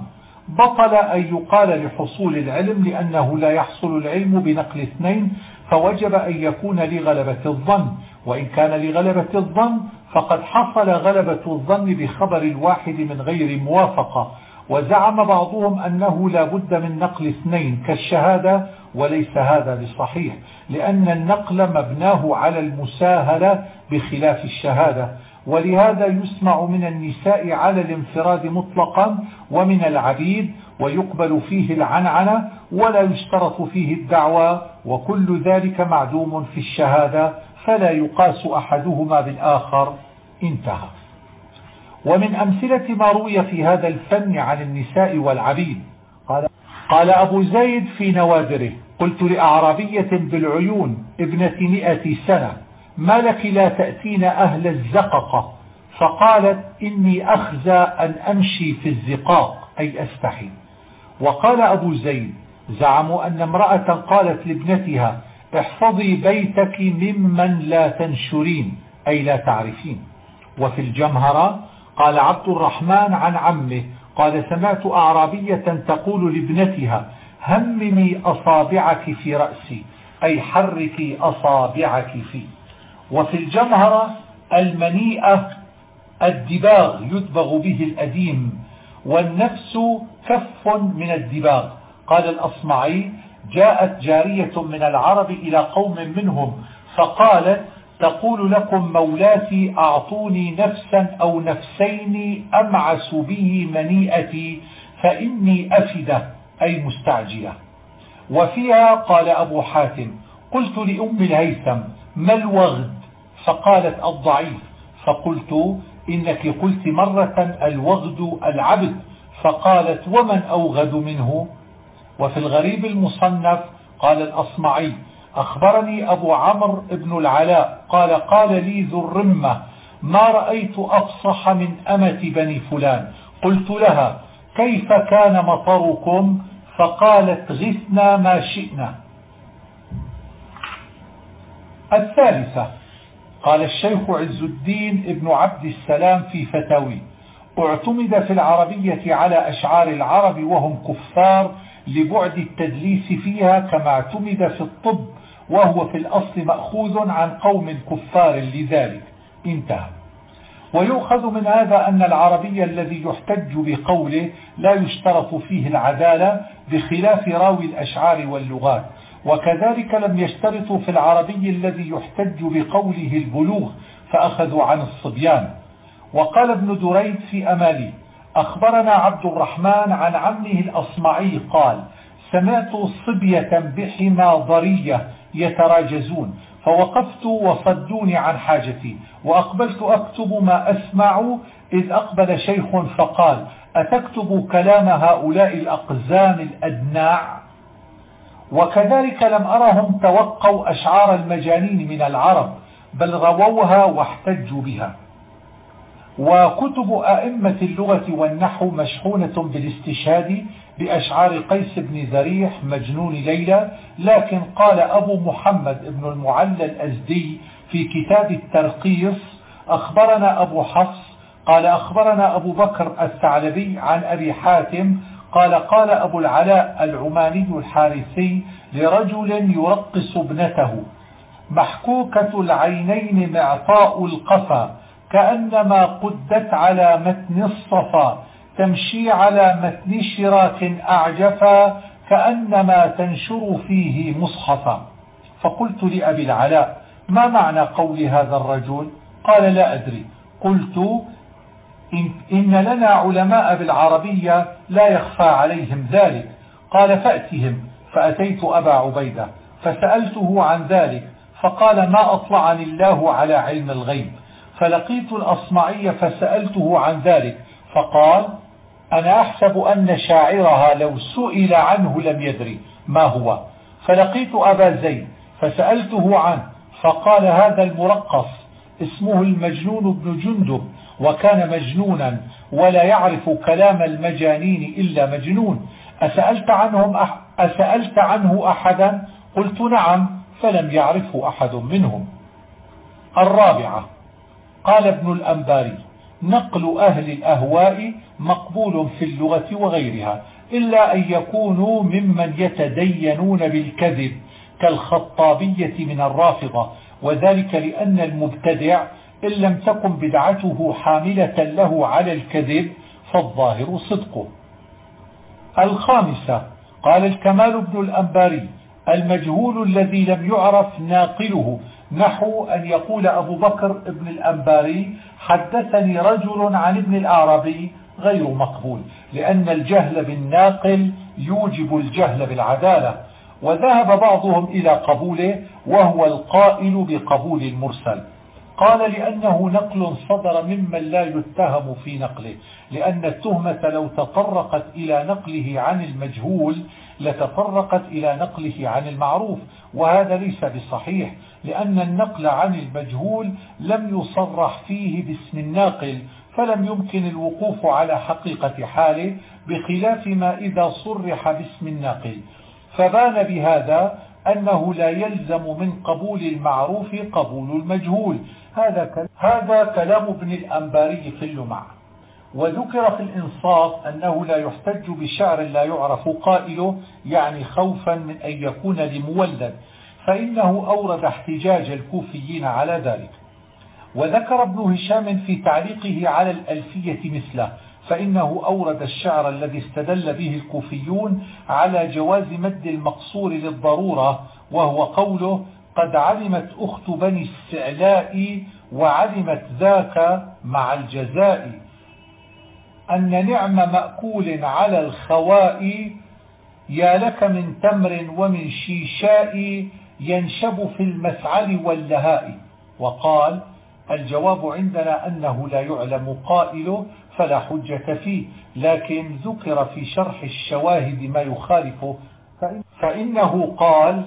بطل أن يقال لحصول العلم لأنه لا يحصل العلم بنقل اثنين فوجب أن يكون لغلبة الظن. وإن كان لغلبة الظن فقد حصل غلبة الظن بخبر الواحد من غير موافقة. وزعم بعضهم أنه لا بد من نقل اثنين كالشهادة وليس هذا بصحيح لأن النقل مبناه على المساهلة بخلاف الشهادة ولهذا يسمع من النساء على الانفراد مطلقا ومن العبيد ويقبل فيه العنعنة ولا يشترط فيه الدعوة وكل ذلك معدوم في الشهادة فلا يقاس أحدهما بالآخر. انتهى. ومن أمثلة ما روي في هذا الفن عن النساء والعبيد. قال, قال أبو زيد في نوادره قلت لأعرابية بالعيون ابنة مئة سنة ما لك لا تأتين أهل الزققة؟ فقالت إني أخزى أن أمشي في الزقاق أي أستحي. وقال أبو زيد زعموا أن امرأة قالت لابنتها احفظي بيتك ممن لا تنشرين أي لا تعرفين. وفي الجمهرة قال عبد الرحمن عن عمه قال سمعت أعرابية تقول لابنتها هممي أصابعك في رأسي أي حركي أصابعك فيه وفي الجمهرة المنيئة الدباغ يدبغ به الأديم والنفس كف من الدباغ. قال الأصمعي جاءت جارية من العرب إلى قوم منهم فقالت تقول لكم مولاتي أعطوني نفسا أو نفسين أمعس به منيئتي فإني أفدة أي مستعجلة. وفيها قال أبو حاتم قلت لأم الهيثم ما الوغد فقالت الضعيف فقلت إنك قلت مرة الوغد العبد. فقالت ومن أوغد منه؟ وفي الغريب المصنف قال الأصمعي أخبرني أبو عمرو بن العلاء قال قال لي ذو الرمة ما رأيت أفصح من أمة بني فلان. قلت لها كيف كان مطركم؟ فقالت غثنا ما شئنا. الثالثة قال الشيخ عز الدين ابن عبد السلام في فتاوي اعتمد في العربية على أشعار العرب وهم كفار لبعد التدليس فيها كما اعتمد في الطب وهو في الأصل مأخوذ عن قوم كفار لذلك. انتهى. ويؤخذ من هذا أن العربي الذي يحتج بقوله لا يشترط فيه العدالة بخلاف راوي الأشعار واللغات وكذلك لم يشترطوا في العربي الذي يحتج بقوله البلوغ فأخذوا عن الصبيان. وقال ابن دريد في أمالي أخبرنا عبد الرحمن عن عمه الأصمعي قال سمعت صبية بحما ضرية يتراجزون. فوقفت وصدوني عن حاجتي وأقبلت أكتب ما أسمع إذ أقبل شيخ فقال أتكتب كلام هؤلاء الأقزام الأدناع؟ وكذلك لم أرهم توقوا أشعار المجانين من العرب بل رووها واحتجوا بها. وكتب أئمة اللغة والنحو مشحونة بالاستشهاد بأشعار قيس بن ذريح مجنون ليلى لكن قال أبو محمد بن المعلى الأزدي في كتاب الترقيص أخبرنا أبو حفص قال أخبرنا أبو بكر الثعلبي عن أبي حاتم قال قال أبو العلاء العماني الحارثي لرجل يرقص ابنته. محكوكة العينين معطاء القفا كأنما قدت على متن الصفا. تمشي على متن شراك أعجفا كأنما تنشر فيه مصحفا. فقلت لأبي العلاء ما معنى قول هذا الرجل؟ قال لا أدري. قلت إن لنا علماء بالعربية لا يخفى عليهم ذلك. قال فأتهم. فأتيت أبا عبيدة فسألته عن ذلك فقال ما أطلعني الله على علم الغيب. فلقيت الأصمعي فسألته عن ذلك فقال أنا أحسب أن شاعرها لو سئل عنه لم يدري ما هو. فلقيت أبا زيد فسألته عنه فقال هذا المرقص اسمه المجنون بن جندب وكان مجنونا ولا يعرف كلام المجانين إلا مجنون. أسألت, عنهم أح أسألت عنه أحدا؟ قلت نعم فلم يعرفه أحد منهم. الرابعة قال ابن الأنباري نقل أهل الأهواء مقبول في اللغة وغيرها إلا أن يكونوا ممن يتدينون بالكذب كالخطابية من الرافضة وذلك لأن المبتدع إن لم تكن بدعته حاملة له على الكذب فالظاهر صدقه. الخامسة قال الكمال بن الأنباري المجهول الذي لم يعرف ناقله نحو أن يقول أبو بكر ابن الأنباري حدثني رجل عن ابن الأعرابي غير مقبول لأن الجهل بالناقل يوجب الجهل بالعدالة. وذهب بعضهم إلى قبوله وهو القائل بقبول المرسل. قال لأنه نقل صدر ممن لا يتهم في نقله لأن التهمة لو تطرقت إلى نقله عن المجهول لتطرقت إلى نقله عن المعروف وهذا ليس بصحيح لأن النقل عن المجهول لم يصرح فيه باسم الناقل فلم يمكن الوقوف على حقيقة حاله بخلاف ما إذا صرح باسم الناقل. فبان بهذا أنه لا يلزم من قبول المعروف قبول المجهول. هذا هذا كلام ابن الأنباري في اللمع وذكر في الإنصاف أنه لا يحتج بشعر لا يعرف قائله يعني خوفا من أن يكون لمولد فإنه أورد احتجاج الكوفيين على ذلك. وذكر ابن هشام في تعليقه على الألفية مثله فإنه أورد الشعر الذي استدل به الكوفيون على جواز مد المقصور للضرورة وهو قوله قد علمت أخت بني السعلاء وعلمت ذاك مع الجزاء أن نعم مأكول على الخواء يا لك من تمر ومن شيشاء ينشب في المسعل واللهاء وقال الجواب عندنا أنه لا يعلم قائله فلا حجة فيه لكن ذكر في شرح الشواهد ما يخالفه فإنه قال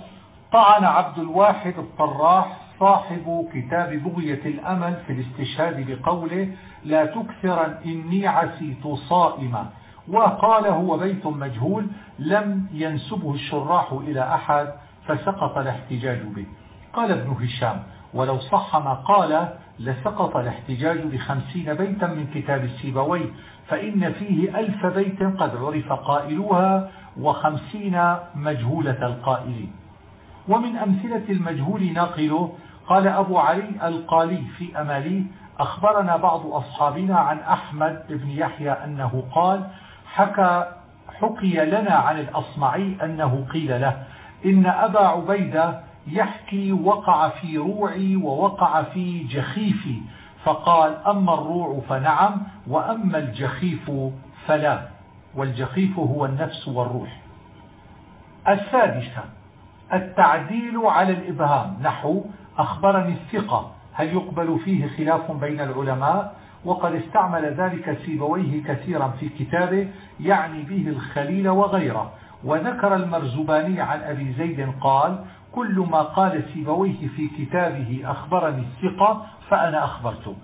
طعن عبد الواحد الطراح صاحب كتاب بغية الأمل في الاستشهاد بقوله لا تكثرا إني عسيت صائما. وقال هو بيت مجهول لم ينسبه الشراح إلى أحد فسقط الاحتجاج به. قال ابن هشام ولو صح ما قال لسقط الاحتجاج بخمسين بيتا من كتاب السيبوي فإن فيه ألف بيت قد عرف قائلوها وخمسين مجهولة القائلين. ومن أمثلة المجهول ناقله قال أبو علي القالي في أمالي أخبرنا بعض أصحابنا عن أحمد بن يحيى أنه قال حكى حكي لنا عن الأصمعي أنه قيل له إن أبا عبيدة يحكي وقع في روعي ووقع في جخيفي. فقال أما الروع فنعم وأما الجخيف فلا. والجخيف هو النفس والروح. السادسة التعديل على الإبهام. نحو أخبرني الثقة. هل يقبل فيه خلاف بين العلماء؟ وقد استعمل ذلك سيبويه كثيرا في كتابه يعني به الخليل وغيره. وذكر المرزباني عن أبي زيد قال كل ما قال سيبويه في كتابه أخبرني الثقة فأنا أخبرته.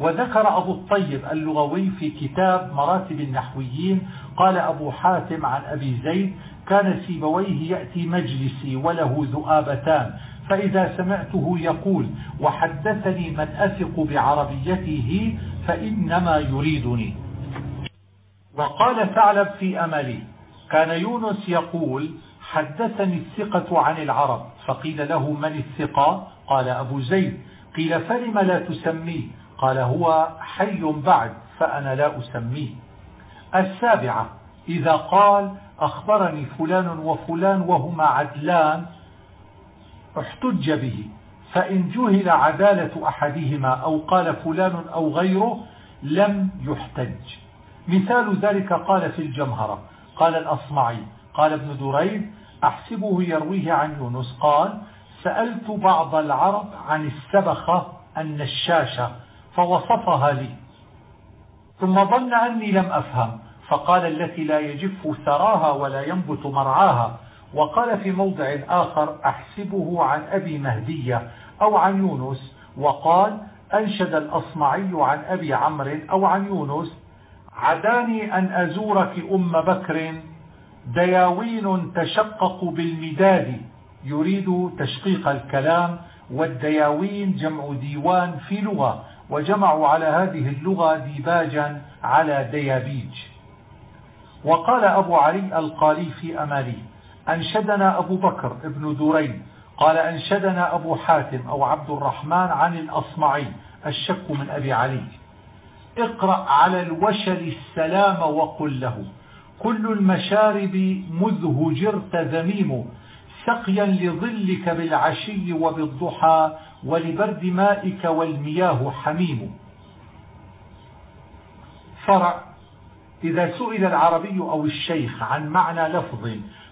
وذكر أبو الطيب اللغوي في كتاب مراتب النحويين قال أبو حاتم عن أبي زيد كان سيبويه يأتي مجلسي وله ذؤابتان فإذا سمعته يقول وحدثني من أثق بعربيته فإنما يريدني وقال ثعلب في أملي كان يونس يقول حدثني الثقة عن العرب فقيل له من الثقة؟ قال أبو زيد. قيل فلم لا تسميه قال هو حي بعد فأنا لا أسميه. السابعة. إذا قال أخبرني فلان وفلان وهما عدلان احتج به. فإن جهل عدالة أحدهما أو قال فلان أو غيره لم يحتج. مثال ذلك قال في الجمهرة. قال الأصمعي قال ابن دريد أحسبه يرويه عن يونس قال سألت بعض العرب عن السبخة النشاشة فوصفها لي ثم ظن أني لم أفهم فقال التي لا يجف ثراها ولا ينبت مرعاها. وقال في موضع آخر أحسبه عن أبي مهدية أو عن يونس. وقال أنشد الأصمعي عن أبي عمرو أو عن يونس عداني أن أزورك أم بكر دياوين تشقق بالمداد يريد تشقيق الكلام والدياوين جمع ديوان في لغة وجمعوا على هذه اللغة ديباجا على ديابيج. وقال أبو علي القالي في أمالي أنشدنا أبو بكر ابن درين قال أنشدنا أبو حاتم أو عبد الرحمن عن الأصمعي الشك من أبي علي. اقرأ على الوشل السلام وقل له. كل المشارب مذ هجرت ذميم سقيا لظلك بالعشي وبالضحى ولبرد مائك والمياه حميم. فرع إذا سئل العربي أو الشيخ عن معنى لفظ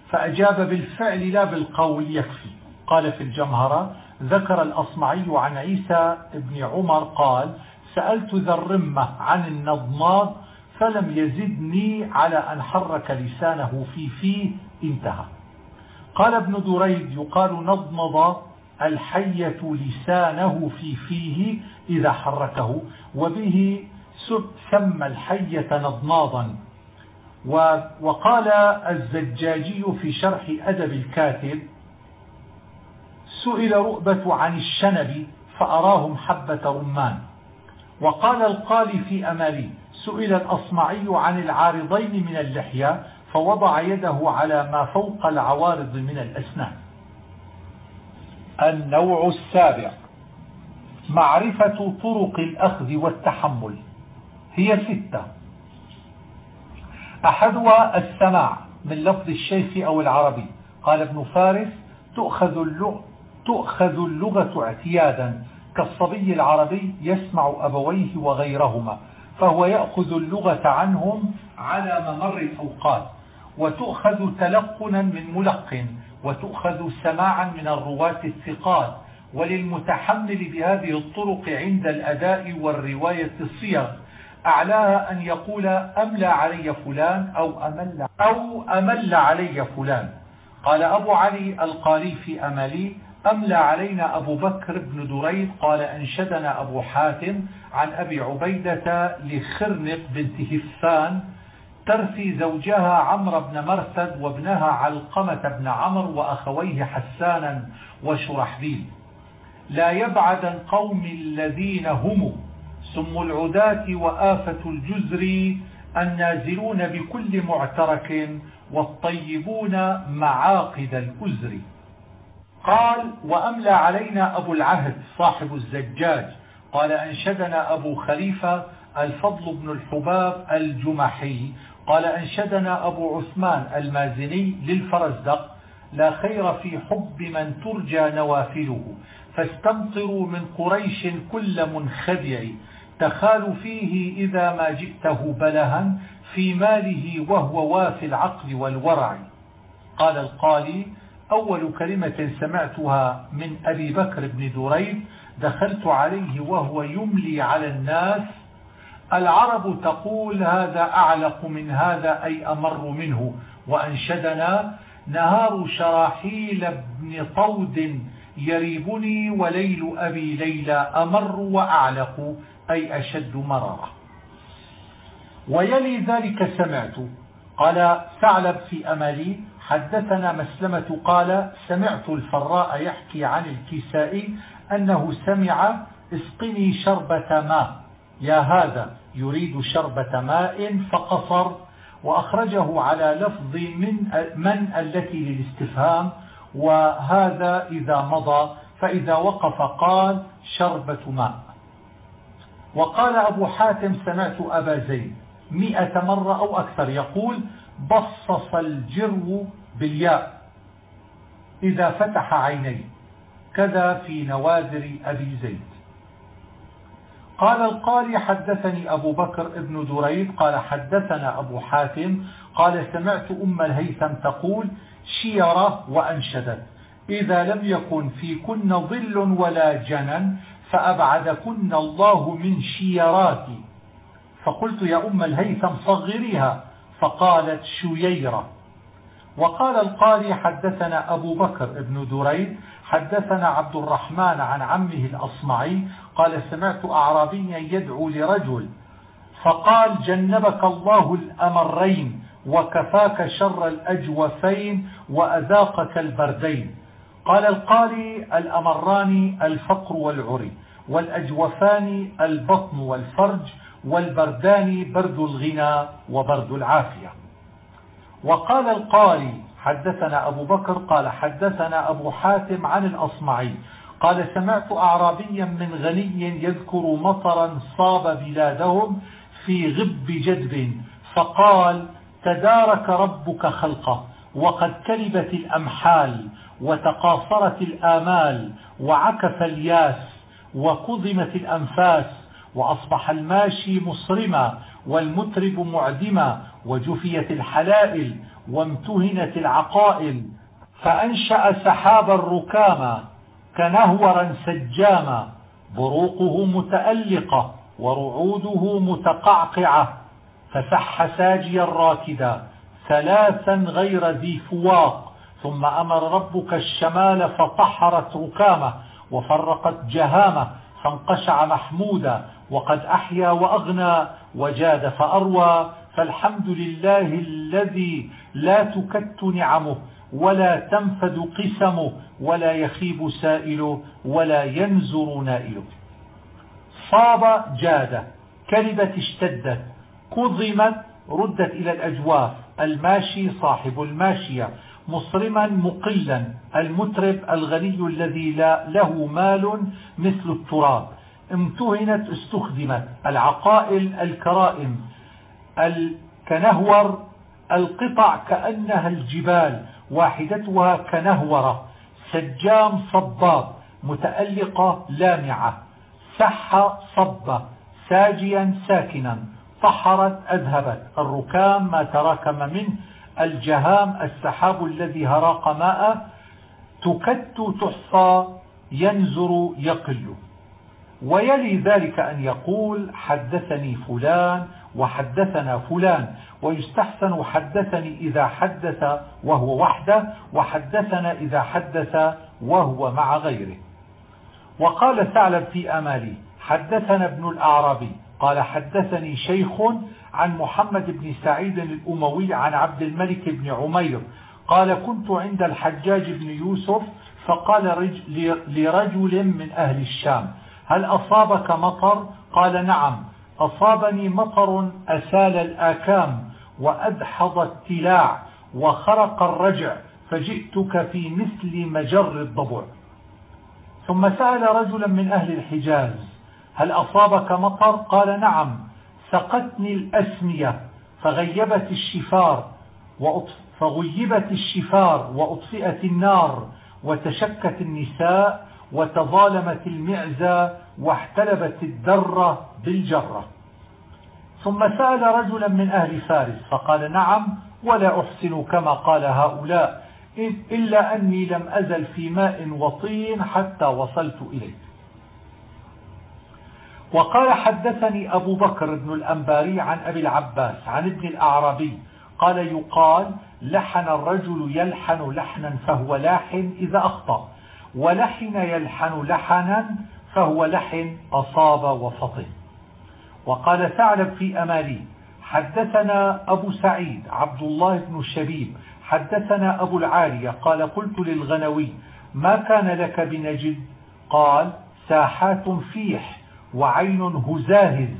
فأجاب بالفعل لا بالقول يكفي. قال في الجمهرة ذكر الأصمعي عن عيسى بن عمر قال سألت ذا الرمة عن النضماض فلم يزدني على أن حرك لسانه في فيه انتهى. قال ابن دريد يقال نضمض الحية لسانه في فيه إذا حركه وبه سمى الحية نضناضا وقال الزجاجي في شرح أدب الكاتب سئل رؤبة عن الشنب فأراهم حبة رمان. وقال القالي في أمالي سئل الأصمعي عن العارضين من اللحية فوضع يده على ما فوق العوارض من الأسنان. النوع السابع معرفة طرق الأخذ والتحمل. هي ستة. أحدها السماع من لفظ الشيخ أو العربي. قال ابن فارس تؤخذ اللغة, اعتيادا. كالصبي العربي يسمع أبويه وغيرهما. فهو يأخذ اللغة عنهم على ممر الأوقات وتؤخذ تلقنا من ملقن وتؤخذ سماعا من الرواة الثقات وللمتحمل بهذه الطرق عند الأداء والرواية الصيغ. أعلاها أن يقول أملى علي فلان أو أمل, أو أمل علي فلان. قال أبو علي القاري في أملي أملى علينا أبو بكر بن دريد قال أنشدنا أبو حاتم عن أبي عبيدة لخرنق بنت هفان ترثي زوجها عمرو بن مرثد وابنها علقمة بن عمرو وأخويه حسانا وشرحبيل. لا يبعد قوم الذين هم سم العداة وآفة الجزر النازلون بكل معترك والطيبون معاقد الأزر. قال وأملى علينا أبو العهد صاحب الزجاج. قال أنشدنا أبو خليفة الفضل بن الحباب الجمحي. قال أنشدنا أبو عثمان المازني للفرزدق. لا خير في حب من ترجى نوافله. فاستمطروا من قريش كل منخدع. تخال فيه إذا ما جئته بلها في ماله وهو وافي العقل والورع. قال القالي أول كلمة سمعتها من أبي بكر بن دريد دخلت عليه وهو يملي على الناس العرب تقول هذا أعلق من هذا أي أمر منه وأنشدنا نهار شراحيل بن طود يريبني وليل أبي ليلى أمر وأعلق أي أشد مرارة ويلي ذلك سمعت. قال ثعلب في أملي حدثنا مسلمة قال سمعت الفراء يحكي عن الكسائي أنه سمع اسقني شربة ماء. يا هذا يريد شربة ماء فقصر وأخرجه على لفظ من, من التي للاستفهام وهذا إذا مضى فإذا وقف قال شربة ماء. وقال أبو حاتم سمعت أبا زيد مئة مرة أو أكثر يقول بصص الجرو بالياء. إذا فتح عينيه. كذا في نوادر أبي زيد. قال القاري حدثني أبو بكر ابن دريد قال حدثنا أبو حاتم. قال سمعت أم الهيثم تقول شيرة وأنشدت. إذا لم يكن في كن ظل ولا جنن فأبعدكن الله من شيراتي. فقلت يا أم الهيثم صغريها. فقالت شييرة وقال القاري حدثنا أبو بكر ابن دريد حدثنا عبد الرحمن عن عمه الأصمعي قال سمعت أعرابيا يدعو لرجل فقال جنبك الله الأمرين وكفاك شر الأجوفين وأذاقك البردين. قال القاري الأمران الفقر والعري والأجوفان البطن والفرج والبردان برد الغنى وبرد العافية. وقال القاري حدثنا أبو بكر قال حدثنا أبو حاتم عن الأصمعي قال سمعت أعرابيا من غني يذكر مطرا صاب بلادهم في غب جدب فقال تدارك ربك خلقه وقد كلبت الأمحال وتقاصرت الآمال وعكف الياس وكظمت الأنفاس وأصبح الماشي مصرما والمترب معدما وجفيت الحلائل وامتهنت العقائل فأنشأ سحابا ركاما كنهورا سجاما بروقه متألقة ورعوده متقعقعة فسح ساجيا راكدا ثلاثا غير ذي فواق ثم أمر ربك الشمال فطحرت ركامه وفرقت جهامه فانقشع محمودا وقد أحيا وأغنى وجاد فأروى فالحمد لله الذي لا تكت نعمه ولا تنفد قسمه ولا يخيب سائله ولا ينزر نائله. صاب جاد كلبت اشتدت كظمت ردت إلى الأجواف. الماشي صاحب الماشية مصرما مقلا المترب الغني الذي لا له مال مثل التراب. امتهنت استخدمت. العقائل الكرائم. الكنهور القطع كأنها الجبال واحدتها كنهورة. سجام صباب متألقة لامعة. سح صب ساجيا ساكنا. طحرت أذهبت. الركام ما تراكم منه. الجهام السحاب الذي هراق ماء تكت تحصى ينزر يقل. ويلي ذلك أن يقول حدثني فلان وحدثنا فلان ويستحسن حدثني إذا حدث وهو وحده وحدثنا إذا حدث وهو مع غيره. وقال ثعلب في أمالي حدثنا ابن الأعرابي قال حدثني شيخ عن محمد بن سعيد الأموي عن عبد الملك بن عمير قال كنت عند الحجاج بن يوسف فقال لرجل من أهل الشام هل أصابك مطر؟ قال نعم. أصابني مطر أسال الآكام وأدحض التلاع وخرق الرجع فجئتك في مثل مجر الضبع. ثم سأل رجلا من أهل الحجاز هل أصابك مطر؟ قال نعم. سقتني الأسمية فغيبت الشفار فغيبت الشفار وأطفئت النار وتشكت النساء وتظالمت المعزة واحتلبت الدرة بالجرة. ثم سأل رجلا من أهل فارس فقال نعم ولا أحسن كما قال هؤلاء إلا أني لم أزل في ماء وطين حتى وصلت إليه. وقال حدثني أبو بكر بن الأنباري عن أبي العباس عن ابن الأعرابي قال يقال لحن الرجل يلحن لحنا فهو لاحن إذا أخطأ. ولحن يلحن لحنا فهو لحن أصاب وفطن. وقال ثعلب في أمالي حدثنا أبو سعيد عبد الله بن الشبيب حدثنا أبو العالية قال قلت للغنوي ما كان لك بنجد؟ قال ساحات فيح وعين هزاهز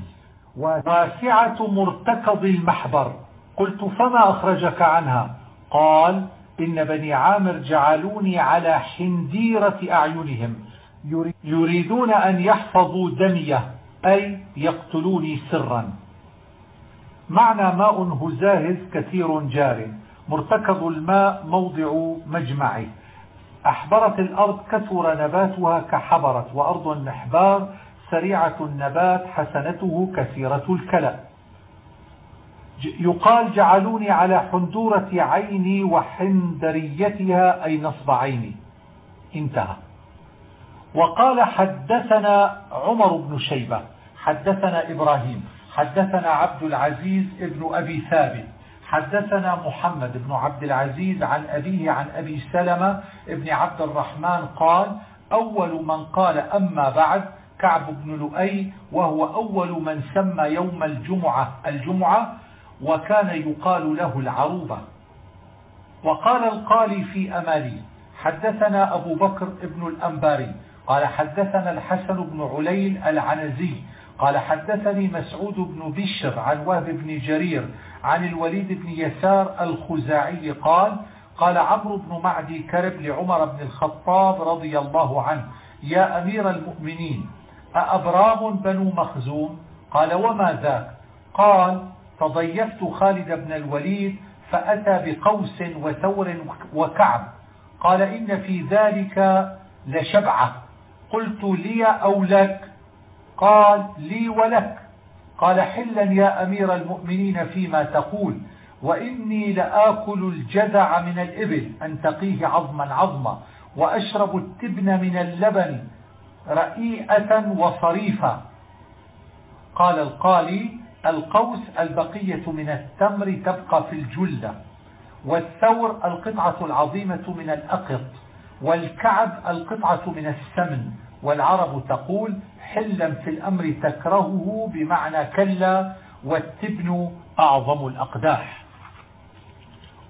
واسعة مرتكض المحبر. قلت فما أخرجك عنها؟ قال إن بني عامر جعلوني على حنديرة أعينهم. يريدون أن يحفظوا دميه أي يقتلوني سرا. معنى ماء هزاهز كثير جار. مرتكب الماء موضع مجمعه أحبرت الأرض كثر نباتها كحبرت وأرض النحبار سريعة النبات حسنته كثيرة الكلى. يقال جعلوني على حندورة عيني وحندريتها أي نصب عيني. انتهى. وقال حدثنا عمر بن شيبة حدثنا إبراهيم حدثنا عبد العزيز ابن أبي ثابت حدثنا محمد بن عبد العزيز عن أبيه عن أبي سلمة ابن عبد الرحمن قال أول من قال أما بعد كعب بن لؤي وهو أول من سمى يوم الجمعة. الجمعة وكان يقال له العروبة. وقال القالي في أمالي حدثنا أبو بكر ابن الأنباري قال حدثنا الحسن بن عليل العنزي قال حدثني مسعود بن بشر عن وهب بن جرير عن الوليد بن يسار الخزاعي قال قال عمرو بن معدي كرب لعمر بن الخطاب رضي الله عنه يا أمير المؤمنين أأبرام بنو مخزوم؟ قال وما ذاك؟ قال تضيفت خالد بن الوليد فأتى بقوس وثور وكعب. قال إن في ذلك لشبعة. قلت لي أو لك؟ قال لي ولك. قال حلا يا أمير المؤمنين فيما تقول وإني لآكل الجذع من الإبل أنتقيه عظما عظما وأشرب التبن من اللبن رئيئة وصريفة. قال القالي القوس البقية من التمر تبقى في الجلة والثور القطعة العظيمة من الأقط والكعب القطعة من السمن والعرب تقول حلا في الأمر تكرهه بمعنى كلا والتبن أعظم الأقداح.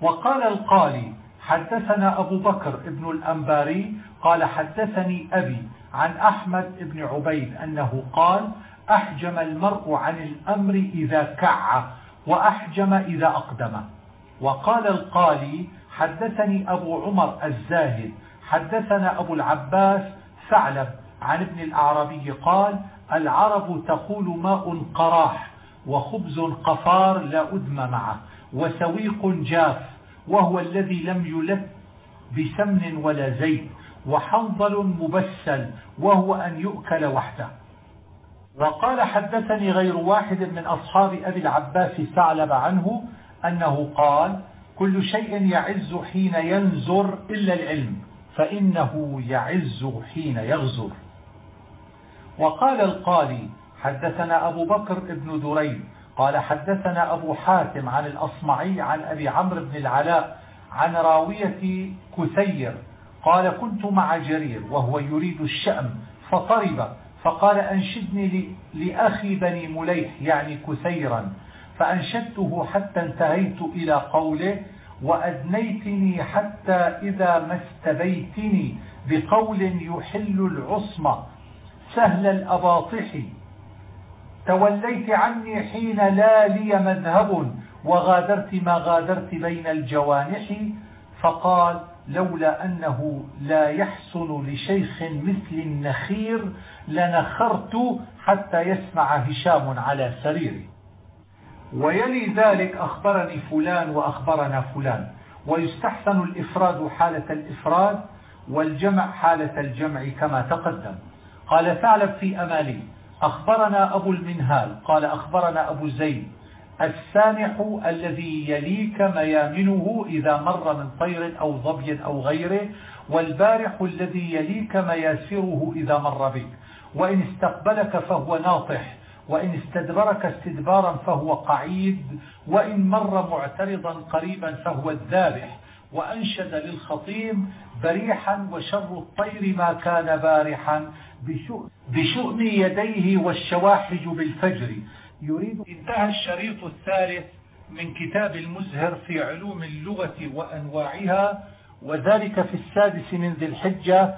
وقال القالي حدثنا أبو بكر ابن الأنباري قال حدثني أبي عن أحمد بن عبيد أنه قال أحجم المرء عن الأمر إذا كع وأحجم إذا أقدم. وقال القالي حدثني أبو عمر الزاهد حدثنا أبو العباس ثعلب عن ابن الأعرابي قال العرب تقول ماء قراح وخبز قفار لا أدم معه وسويق جاف وهو الذي لم يلد بسمن ولا زيت وحنظل مبسل وهو أن يؤكل وحده. وقال حدثني غير واحد من أصحاب أبي العباس ثعلب عنه أنه قال كل شيء يعز حين ينزر إلا العلم فإنه يعز حين يغزر. وقال القالي حدثنا أبو بكر بن دريد قال حدثنا أبو حاتم عن الأصمعي عن أبي عمرو بن العلاء عن راوية كثير قال كنت مع جرير وهو يريد الشأم فطرب فقال أنشدني لأخي بني مليح يعني كثيرا. فأنشدته حتى انتهيت إلى قوله وأدنيتني حتى إذا ما استبيتني بقول يحل العصمة سهل الأباطح. توليت عني حين لا لي مذهب وغادرت ما غادرت بين الجوانح. فقال لولا أنه لا يحسن لشيخ مثل النخير لنخرت حتى يسمع هشام على سريري. ويلي ذلك أخبرني فلان وأخبرنا فلان. ويستحسن الإفراد حالة الإفراد والجمع حالة الجمع كما تقدم. قال ثعلب في أمالي أخبرنا أبو المنهال قال أخبرنا أبو زيد السانح الذي يليك ميامنه إذا مر من طير أو ظبي أو غيره والبارح الذي يليك مياسره إذا مر بك. وإن استقبلك فهو ناطح وإن استدبرك استدبارا فهو قعيد وإن مر معترضا قريبا فهو الذابح. وأنشد للخطيم بريحا وشر الطير ما كان بارحا بشؤم يديه والشواحج بالفجر. يريد انتهى الشريط الثالث من كتاب المزهر في علوم اللغة وأنواعها وذلك في السادس من ذي الحجة